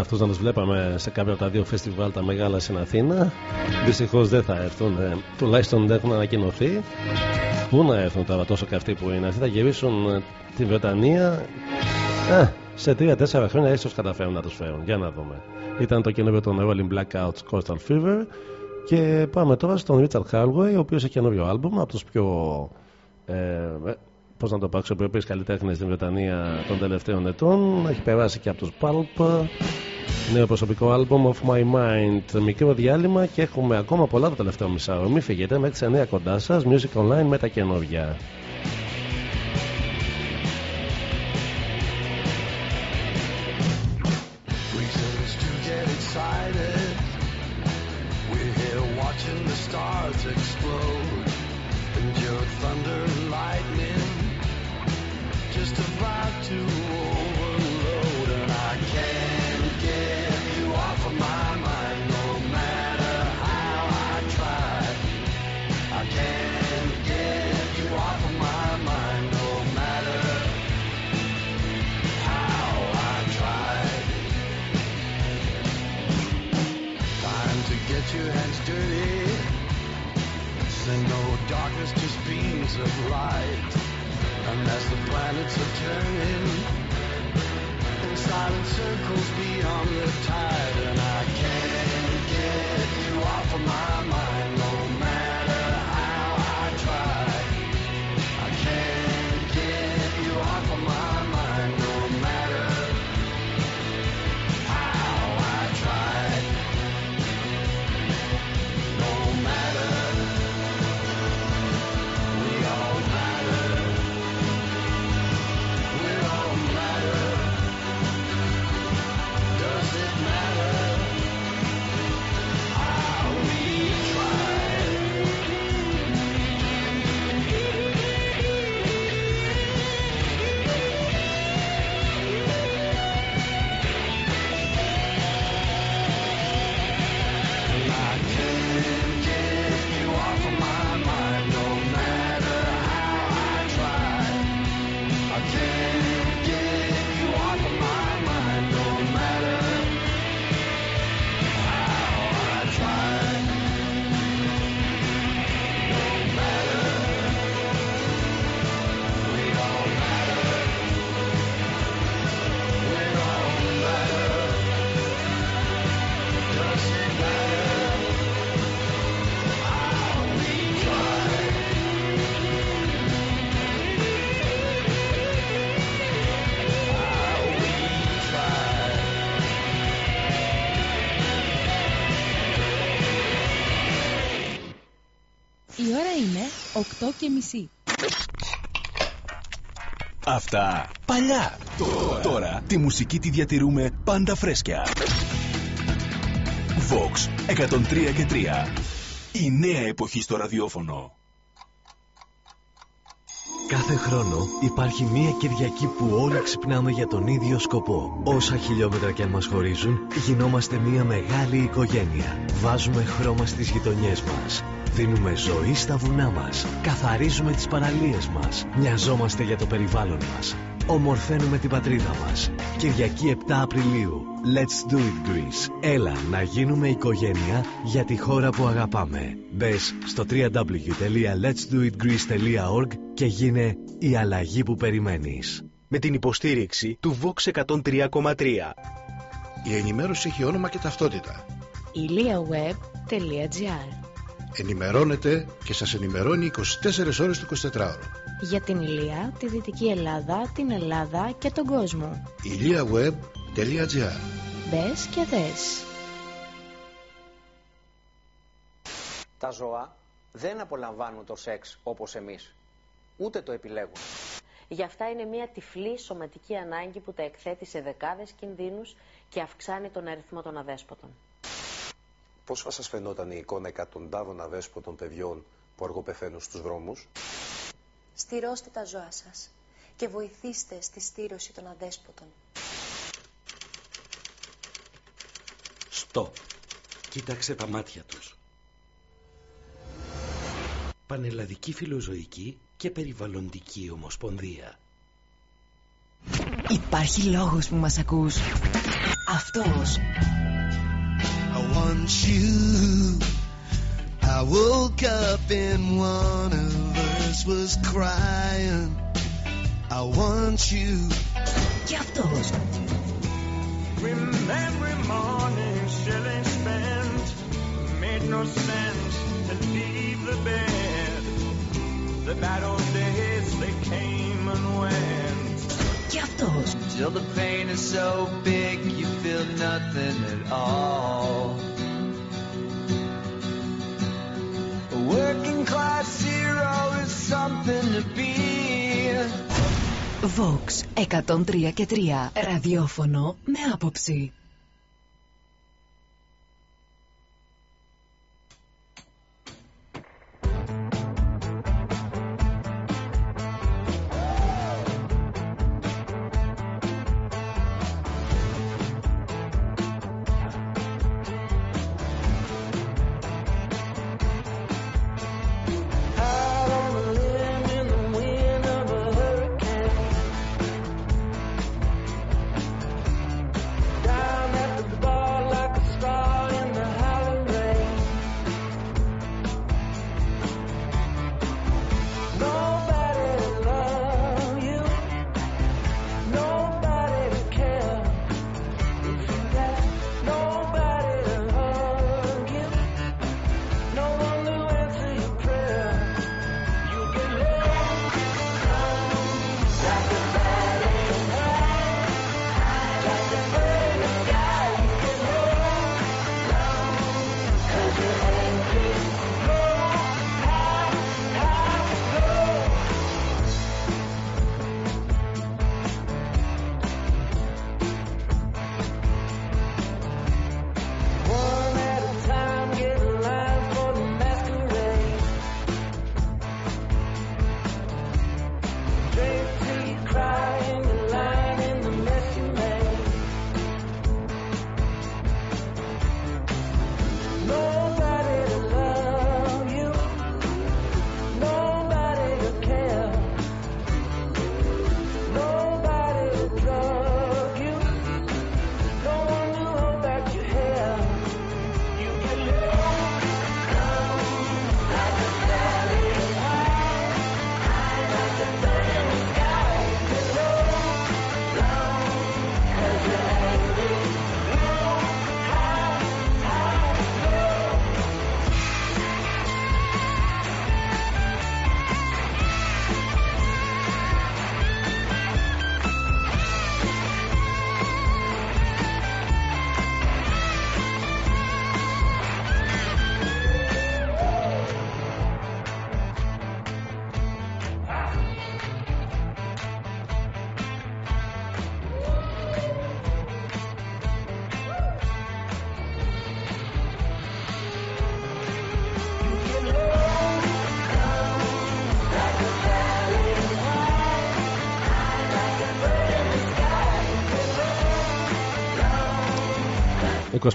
Να, αυτούς να τους βλέπαμε σε κάποια από τα δύο φεστιβάλ τα μεγάλα στην Αθήνα. Δυστυχώς δεν θα έρθουν, ε, τουλάχιστον δεν έχουν ανακοινωθεί. Πού να έρθουν τώρα τόσο καυτοί που είναι. Αυτοί θα γυρίσουν ε, τη Βρετανία. Ε, σε 3-4 χρόνια ίσως καταφέρουν να τους φέρουν. Για να δούμε. Ήταν το καινούριο των Rolling Blackouts Coastal Fever. Και πάμε τώρα στον Richard Hallway, ο οποίος έχει καινούριο άλμπουμ από τους πιο. Ε, Πώς να το πω, αξιοπρεπεί καλλιτέχνες στην Βρετανία των τελευταίων ετών. Έχει περάσει και από τους Pulp. Νέο προσωπικό άλμπουμ of my mind. Μικρό διάλειμμα και έχουμε ακόμα πολλά το τελευταίο μισάωρο. Μην φύγετε μέχρι τις 9 κοντά σας. Music online με τα καινούργια.
Of light. And as the planets are turning in silent circles beyond the tide, and I can't get you off of my mind
και μισή.
Αυτά παλιά. Τώρα, τώρα τη μουσική τη διατηρούμε πάντα φρέσκια. Vox 103 και 3. Η νέα εποχή στο ραδιόφωνο.
Κάθε χρόνο υπάρχει μία Κυριακή που όλοι ξυπνάμε για τον ίδιο σκοπό. Όσα χιλιόμετρα και αν μας χωρίζουν, γινόμαστε μία μεγάλη οικογένεια. Βάζουμε χρώμα στις γειτονιές μας. Δίνουμε ζωή στα βουνά μας. Καθαρίζουμε τις παραλίες μας. Μοιαζόμαστε για το περιβάλλον μας. Ομορφαίνουμε την πατρίδα μας. Κυριακή 7 Απριλίου. Let's do it Greece. Έλα να γίνουμε οικογένεια για τη χώρα που αγαπάμε. Μπες στο www.letsdoitgreece.org και γίνε η αλλαγή που περιμένεις.
με την υποστήριξη του Vox 103,3.
Η ενημέρωση έχει όνομα και ταυτότητα.
iliaweb.gr
Ενημερώνετε και σας ενημερώνει 24 ώρες το 24ωρο.
Για την Ηλία, τη Δυτική Ελλάδα, την Ελλάδα και τον κόσμο.
iliaweb.gr
Μπες και δες.
Τα ζώα δεν απολαμβάνουν το σεξ όπως εμείς. Ούτε το επιλέγουν.
Γι' αυτά είναι μια τυφλή σωματική ανάγκη που τα εκθέτει σε δεκάδες κινδύνους και αυξάνει τον αριθμό των αδέσποτων.
Πώς θα σας φαινόταν η εικόνα εκατοντάδων αδέσποτων παιδιών που αργοπεθαίνουν στους δρόμους;
Στηρώστε τα ζώα σας και βοηθήστε στη στήρωση των αδέσποτων.
Στο. Κοίταξε τα μάτια τους. Πανελλαδική Φιλοζωική και Περιβαλλοντική Ομοσπονδία.
Υπάρχει λόγος που μας ακούς.
Αυτός.
want you. I woke up and one of us was crying. I want you.
Gifters.
Remember morning shilling spent made no sense to leave the bed. The
battle αυτός.
Till the pain is so big you feel nothing at all. A working class hero is something to be.
Vox 103 και 3. Ραδιόφωνο με άποψη.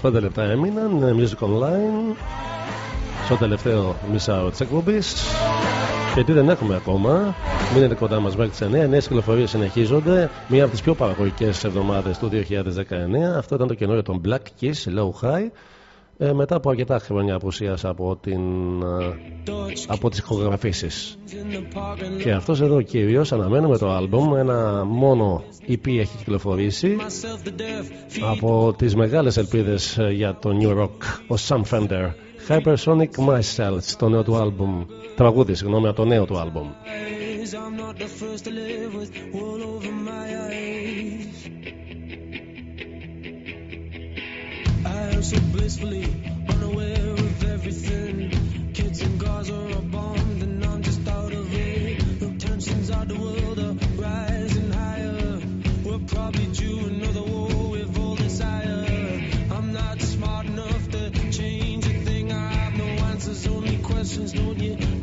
25 λεπτά έμειναν ε, Music Online στο τελευταίο μισάωρο της εκπομπής. Και τι δεν έχουμε ακόμα. Μείνετε κοντά μας μέχρι τις 9. Νέες κυκλοφορίες συνεχίζονται. Μία από τις πιο παραγωγικές εβδομάδες του 2019. Αυτό ήταν το καινούριο των Black Keys, Low High. Ε, μετά από αρκετά χρόνια απουσίας από, την, ε, από τις ηχογραφήσεις. Και αυτός εδώ κυρίως αναμένουμε το άλμπομ ένα μόνο EP έχει κυκλοφορήσει από τις μεγάλες ελπίδες ε, για το New Rock ο Sam Fender. Hypersonic Myself το νέο του άλμπομ τραγούδι συγγνώμη από το νέο του άλμπομ
I'm not the first to live with wool over my eyes. So blissfully unaware of everything. Kids and cars are bombed, and I'm just out of it. The tensions of the world are rising higher. We're probably due another war with all desire. I'm not smart enough to change a thing. I have no answers, only questions. Don't you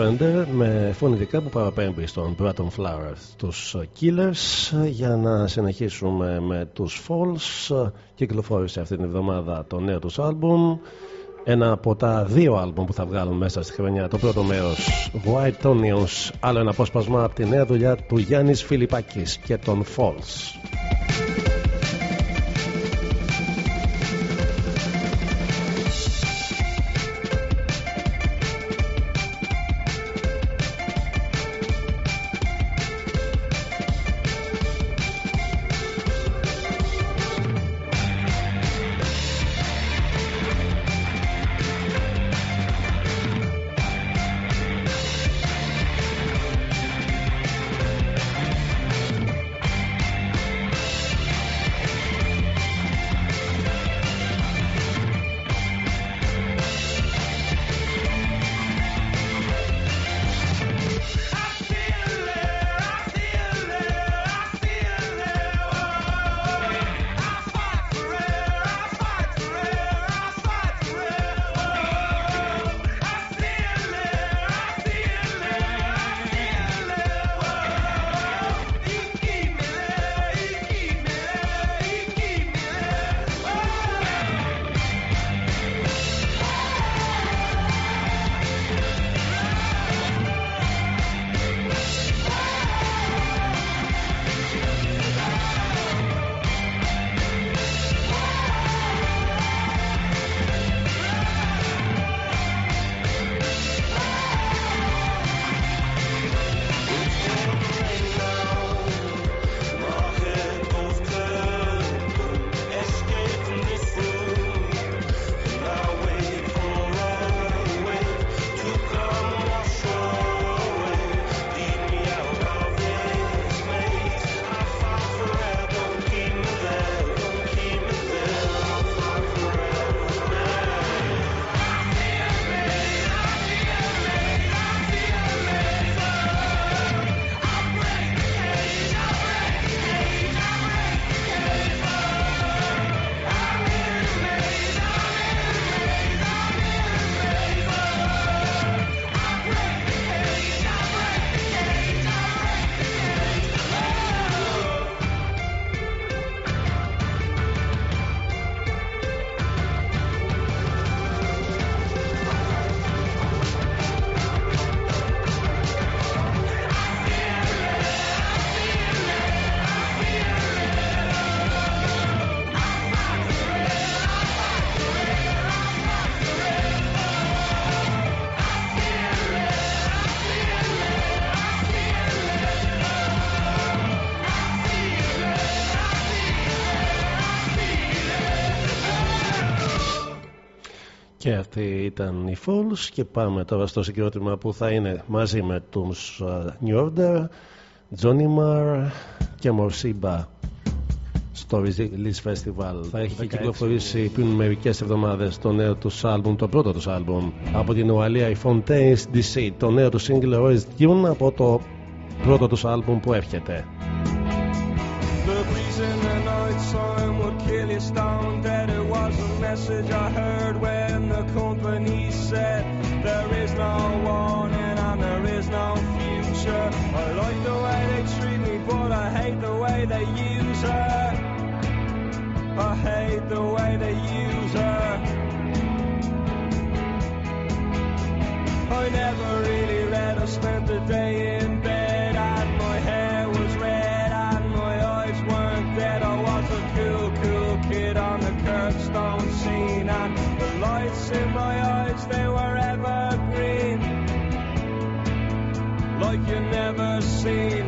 Fender με φωνητικά που παραπέμπει στον Bratton Flowers τους Killers. Για να συνεχίσουμε με τους Falls κυκλοφόρησε αυτή την εβδομάδα το νέο τους άλμπουμ. Ένα από τα δύο άλμπουμ που θα βγάλουν μέσα στη χρονιά. Το πρώτο μέρος White Onions. Άλλο ένα απόσπασμα από τη νέα δουλειά του Γιάννης Φιλιπάκης και των Falls ήταν οι Falls και πάμε τώρα στο συγκρότημα που θα είναι μαζί με τους uh, New Order, Johnny Marr και Morsiba στο Release Festival. Θα έχει κυκλοφορήσει πριν μερικές εβδομάδες το νέο τους άλμπουμ, το πρώτο τους άλμπουμ από την Ουαλία η Fontaines DC, το νέο του single Always Tune από το πρώτο τους άλμπουμ που έρχεται.
The reason the night sign would kill you stone dead it was a message I heard spent the day in bed and my hair was red and my eyes weren't dead. I was a cool, cool kid on the curbstone scene and the lights in my eyes, they were evergreen. Like you never seen.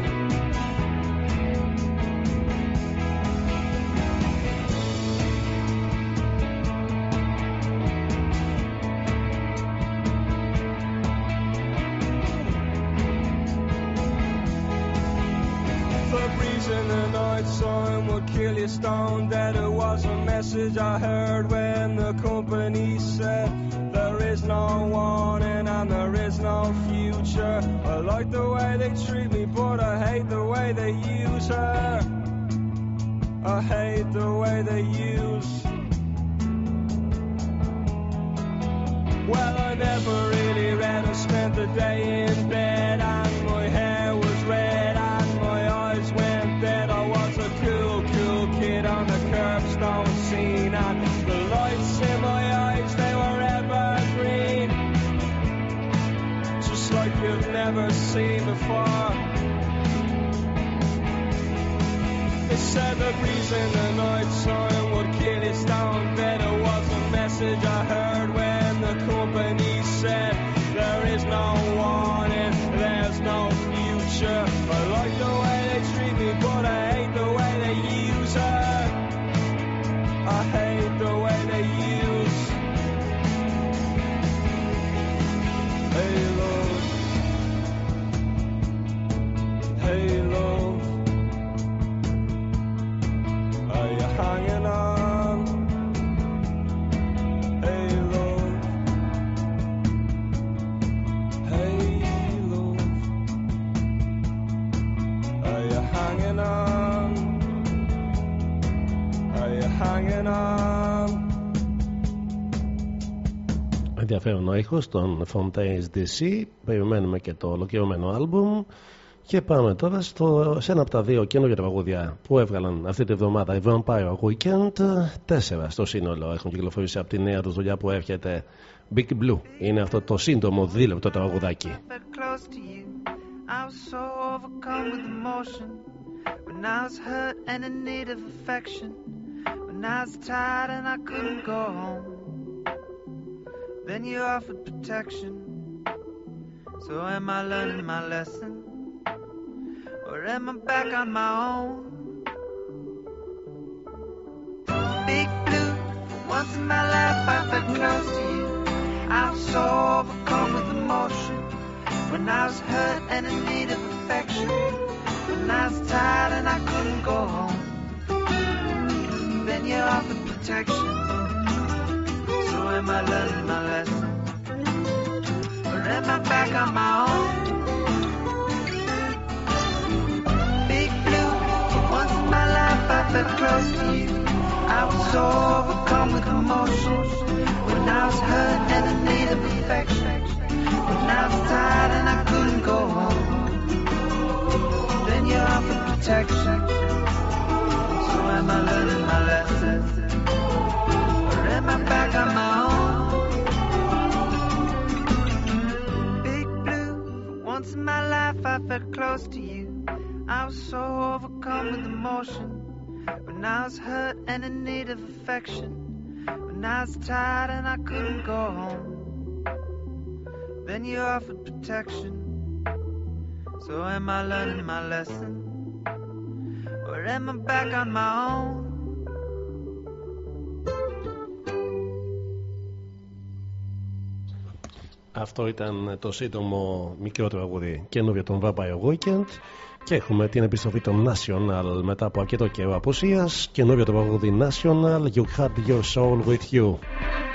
Night sign would kill you stone dead it was a message I heard when the company said there is no warning and there is no future. I like the way they treat me, but I hate the way they use her. I hate the way they use. Well, I never really read or spent the day in bed and never seen before. They said the reason the night sign would kill its down better was a message I heard when the company said
Ενδιαφέρον ο ήχος των Fontaines DC. Περιμένουμε και το ολοκληρωμένο άλμπουμ. Και πάμε τώρα στο, σε ένα από τα δύο καινούργια τραγούδια που έβγαλαν αυτή τη βδομάδα. Η Vampire Weekend. Τέσσερα στο σύνολο έχουν κυκλοφορήσει από τη νέα τους δουλειά που έρχεται. Big Blue. Είναι αυτό το σύντομο δίλεπτο τραγουδάκι.
but close to you. I was so overcome with emotion. When I was hurt and in need of affection. When I was tired and I couldn't go home. Then you offered protection. So am I learning my lesson? Or am I back on my own? Big blue, once in my life I felt close to you. I was so overcome with emotion. When I was hurt and in need of affection. When I was tired and I couldn't go home. Then you offered protection. So am I learning my lesson? Or am I back on my own? Big blue, once in my life I felt close to you. I was so overcome with emotions. When I was hurt and in need of affection. When I was tired and I couldn't go home. Then you offered protection. My lessons? Or am I back on my own? Big blue, once in my life I felt close to you. I was so overcome with emotion. When I was hurt and in need of affection. When I was tired and I couldn't go home. Then you offered protection. So am I learning my lesson? Or am I back on my own?
Αυτό ήταν το σύντομο μικρό τραγούδι καινούριο των Vampire Weekend. Και έχουμε την επιστροφή των National μετά από αρκετό καιρό απουσίας. Καινούριο τραγούδι National, You Had Your Soul With You.
You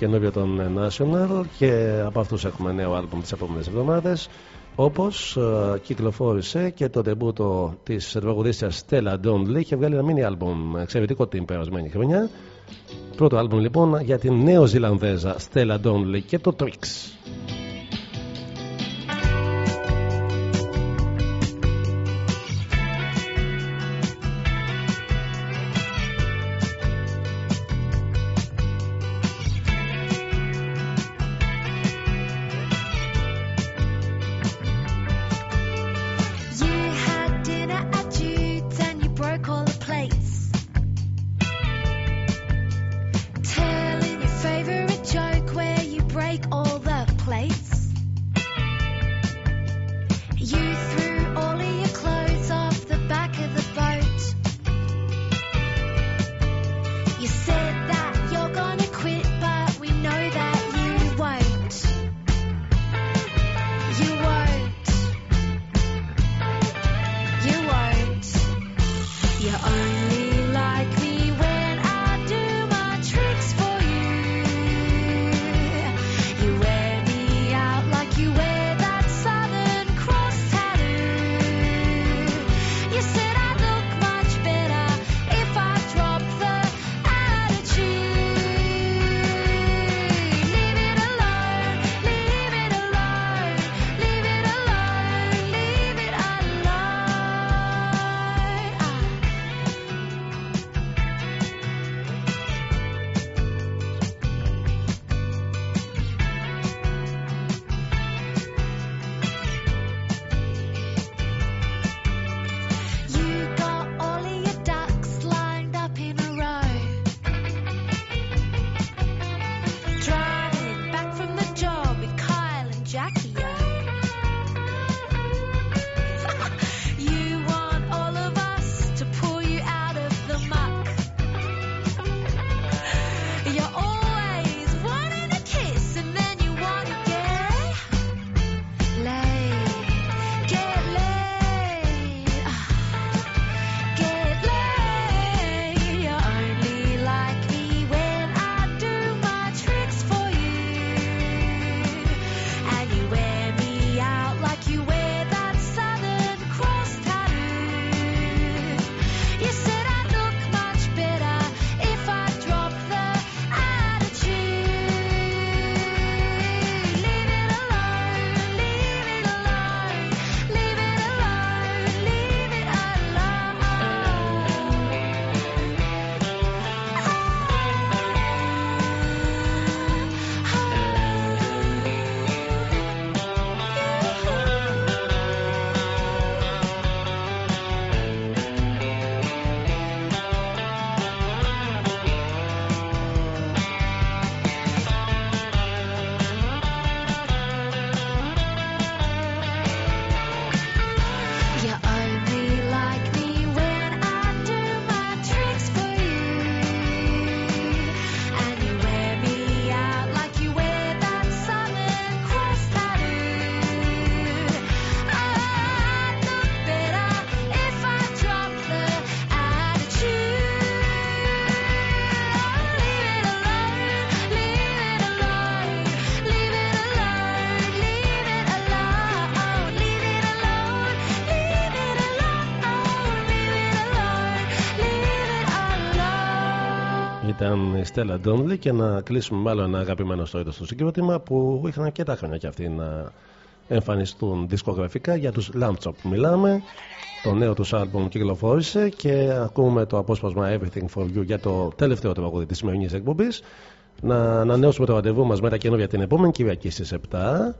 καινούριο των National και από αυτούς έχουμε νέο άλμπουμ τις επόμενες εβδομάδες όπως ε, κυκλοφόρησε και το τεμπούτο της τραγουδίστριας Stella Donnelly και βγάλει ένα μίνι άλμπουμ εξαιρετικό την περασμένη χρονιά. Πρώτο άλμπουμ λοιπόν για την νέο Ζηλανδέζα Stella Donnelly και το Tricks η Stella Donnelly και να κλείσουμε μάλλον ένα αγαπημένο στο έτος του συγκρότημα που είχαν αρκετά χρόνια και αυτοί να εμφανιστούν δισκογραφικά για τους Lampchop μιλάμε το νέο τους άλμπομ κυκλοφόρησε και ακούμε το απόσπασμα Everything For You για το τελευταίο τραγούδι της σημερινής εκπομπής. Να ανανεώσουμε το ραντεβού μας με τα καινούργια την επόμενη Κυριακή στις 7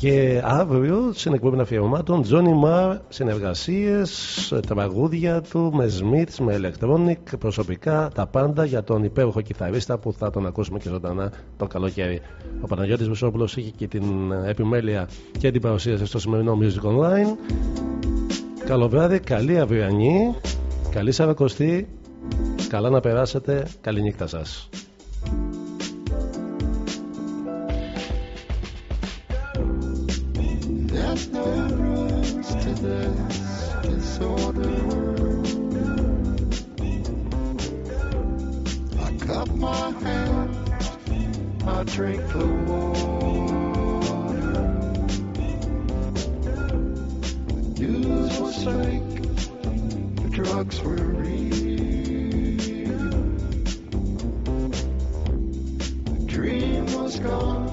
και αύριο στην εκπομπή αφιερωμάτων Johnny Marr συνεργασίες, τραγούδια του με Smiths, με Electronic, προσωπικά τα πάντα για τον υπέροχο κιθαρίστα που θα τον ακούσουμε και ζωντανά το καλοκαίρι. Ο Παναγιώτης Μισόπουλος είχε και την επιμέλεια και την παρουσίαση στο σημερινό Music Online. Καλό βράδυ, καλή αυριανή, καλή Σαρακοστή, καλά να περάσετε, καλή νύχτα σας.
No rules to this disorder. I cup my hand, I drink the water. The news was fake, the drugs were real. The dream was gone,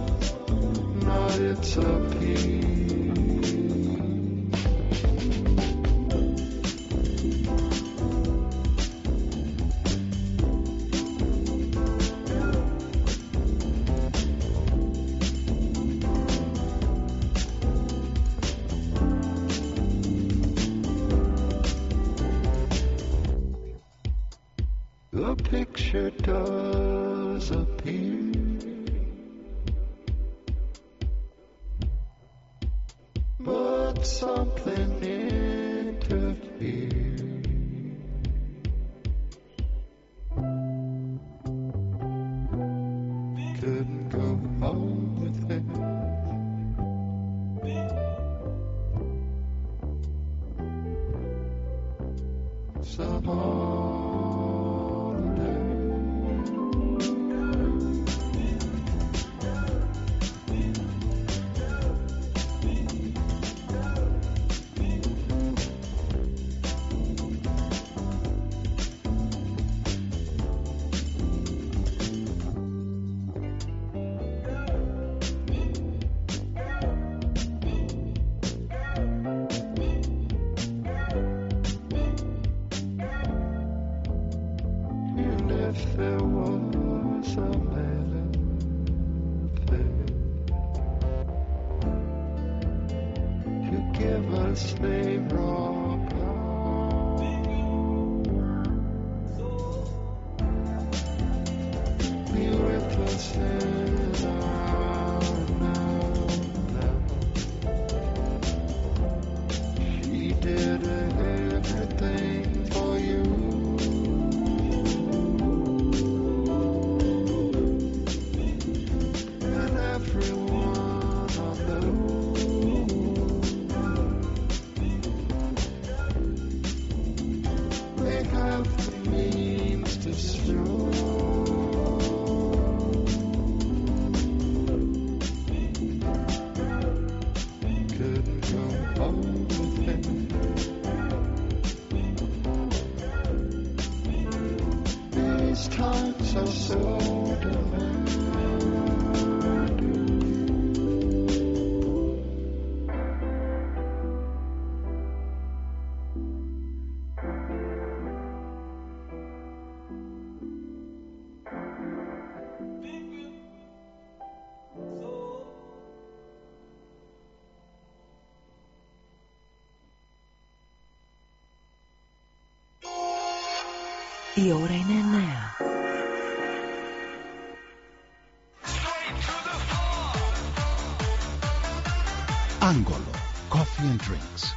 not its appeal. against me.
Η ώρα είναι 9.
Άγγολο. Coffee and Drinks.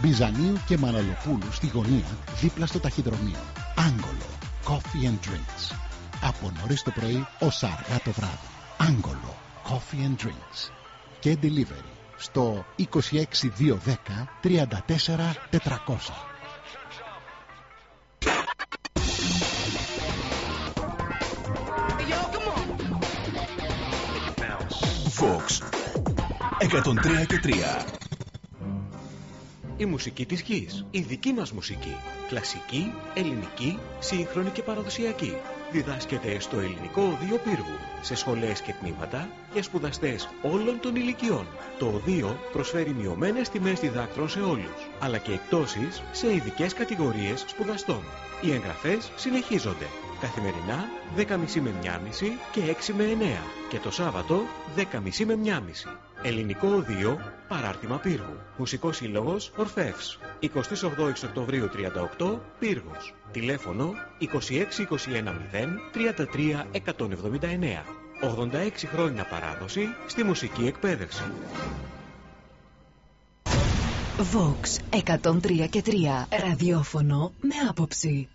Μπιζανίου και Μαναλοπούλου στη γωνία δίπλα στο ταχυδρομείο. Άγγολο. Coffee and Drinks. Από νωρίς το πρωί ως αργά το βράδυ. Άγγολο. Coffee and Drinks. Και delivery στο 26210 34
103 και 3 Η μουσική της γης, η δική μας μουσική
Κλασική, ελληνική, σύγχρονη και παραδοσιακή. Διδάσκεται στο Ελληνικό Οδείο Πύργου, σε σχολές και τμήματα για σπουδαστές όλων των ηλικιών. Το Οδείο προσφέρει μειωμένες τιμές διδάκτρων σε όλους, αλλά και εκτόσεις σε ειδικές κατηγορίες σπουδαστών. Οι εγγραφές συνεχίζονται. Καθημερινά 10.30 με 1.30 και 6 με 9 και το Σάββατο 10.30 με 1.30. Ελληνικό Οδείο, παράρτημα Πύργου. Μουσικός Σύλλογος Ορφεύς. 28 Οκτωβρίου 38, Πύργος. Τηλέφωνο 26210 33 179. 86 χρόνια παράδοση στη μουσική εκπαίδευση.
Vox 103 και 3 ραδιόφωνο με άποψη.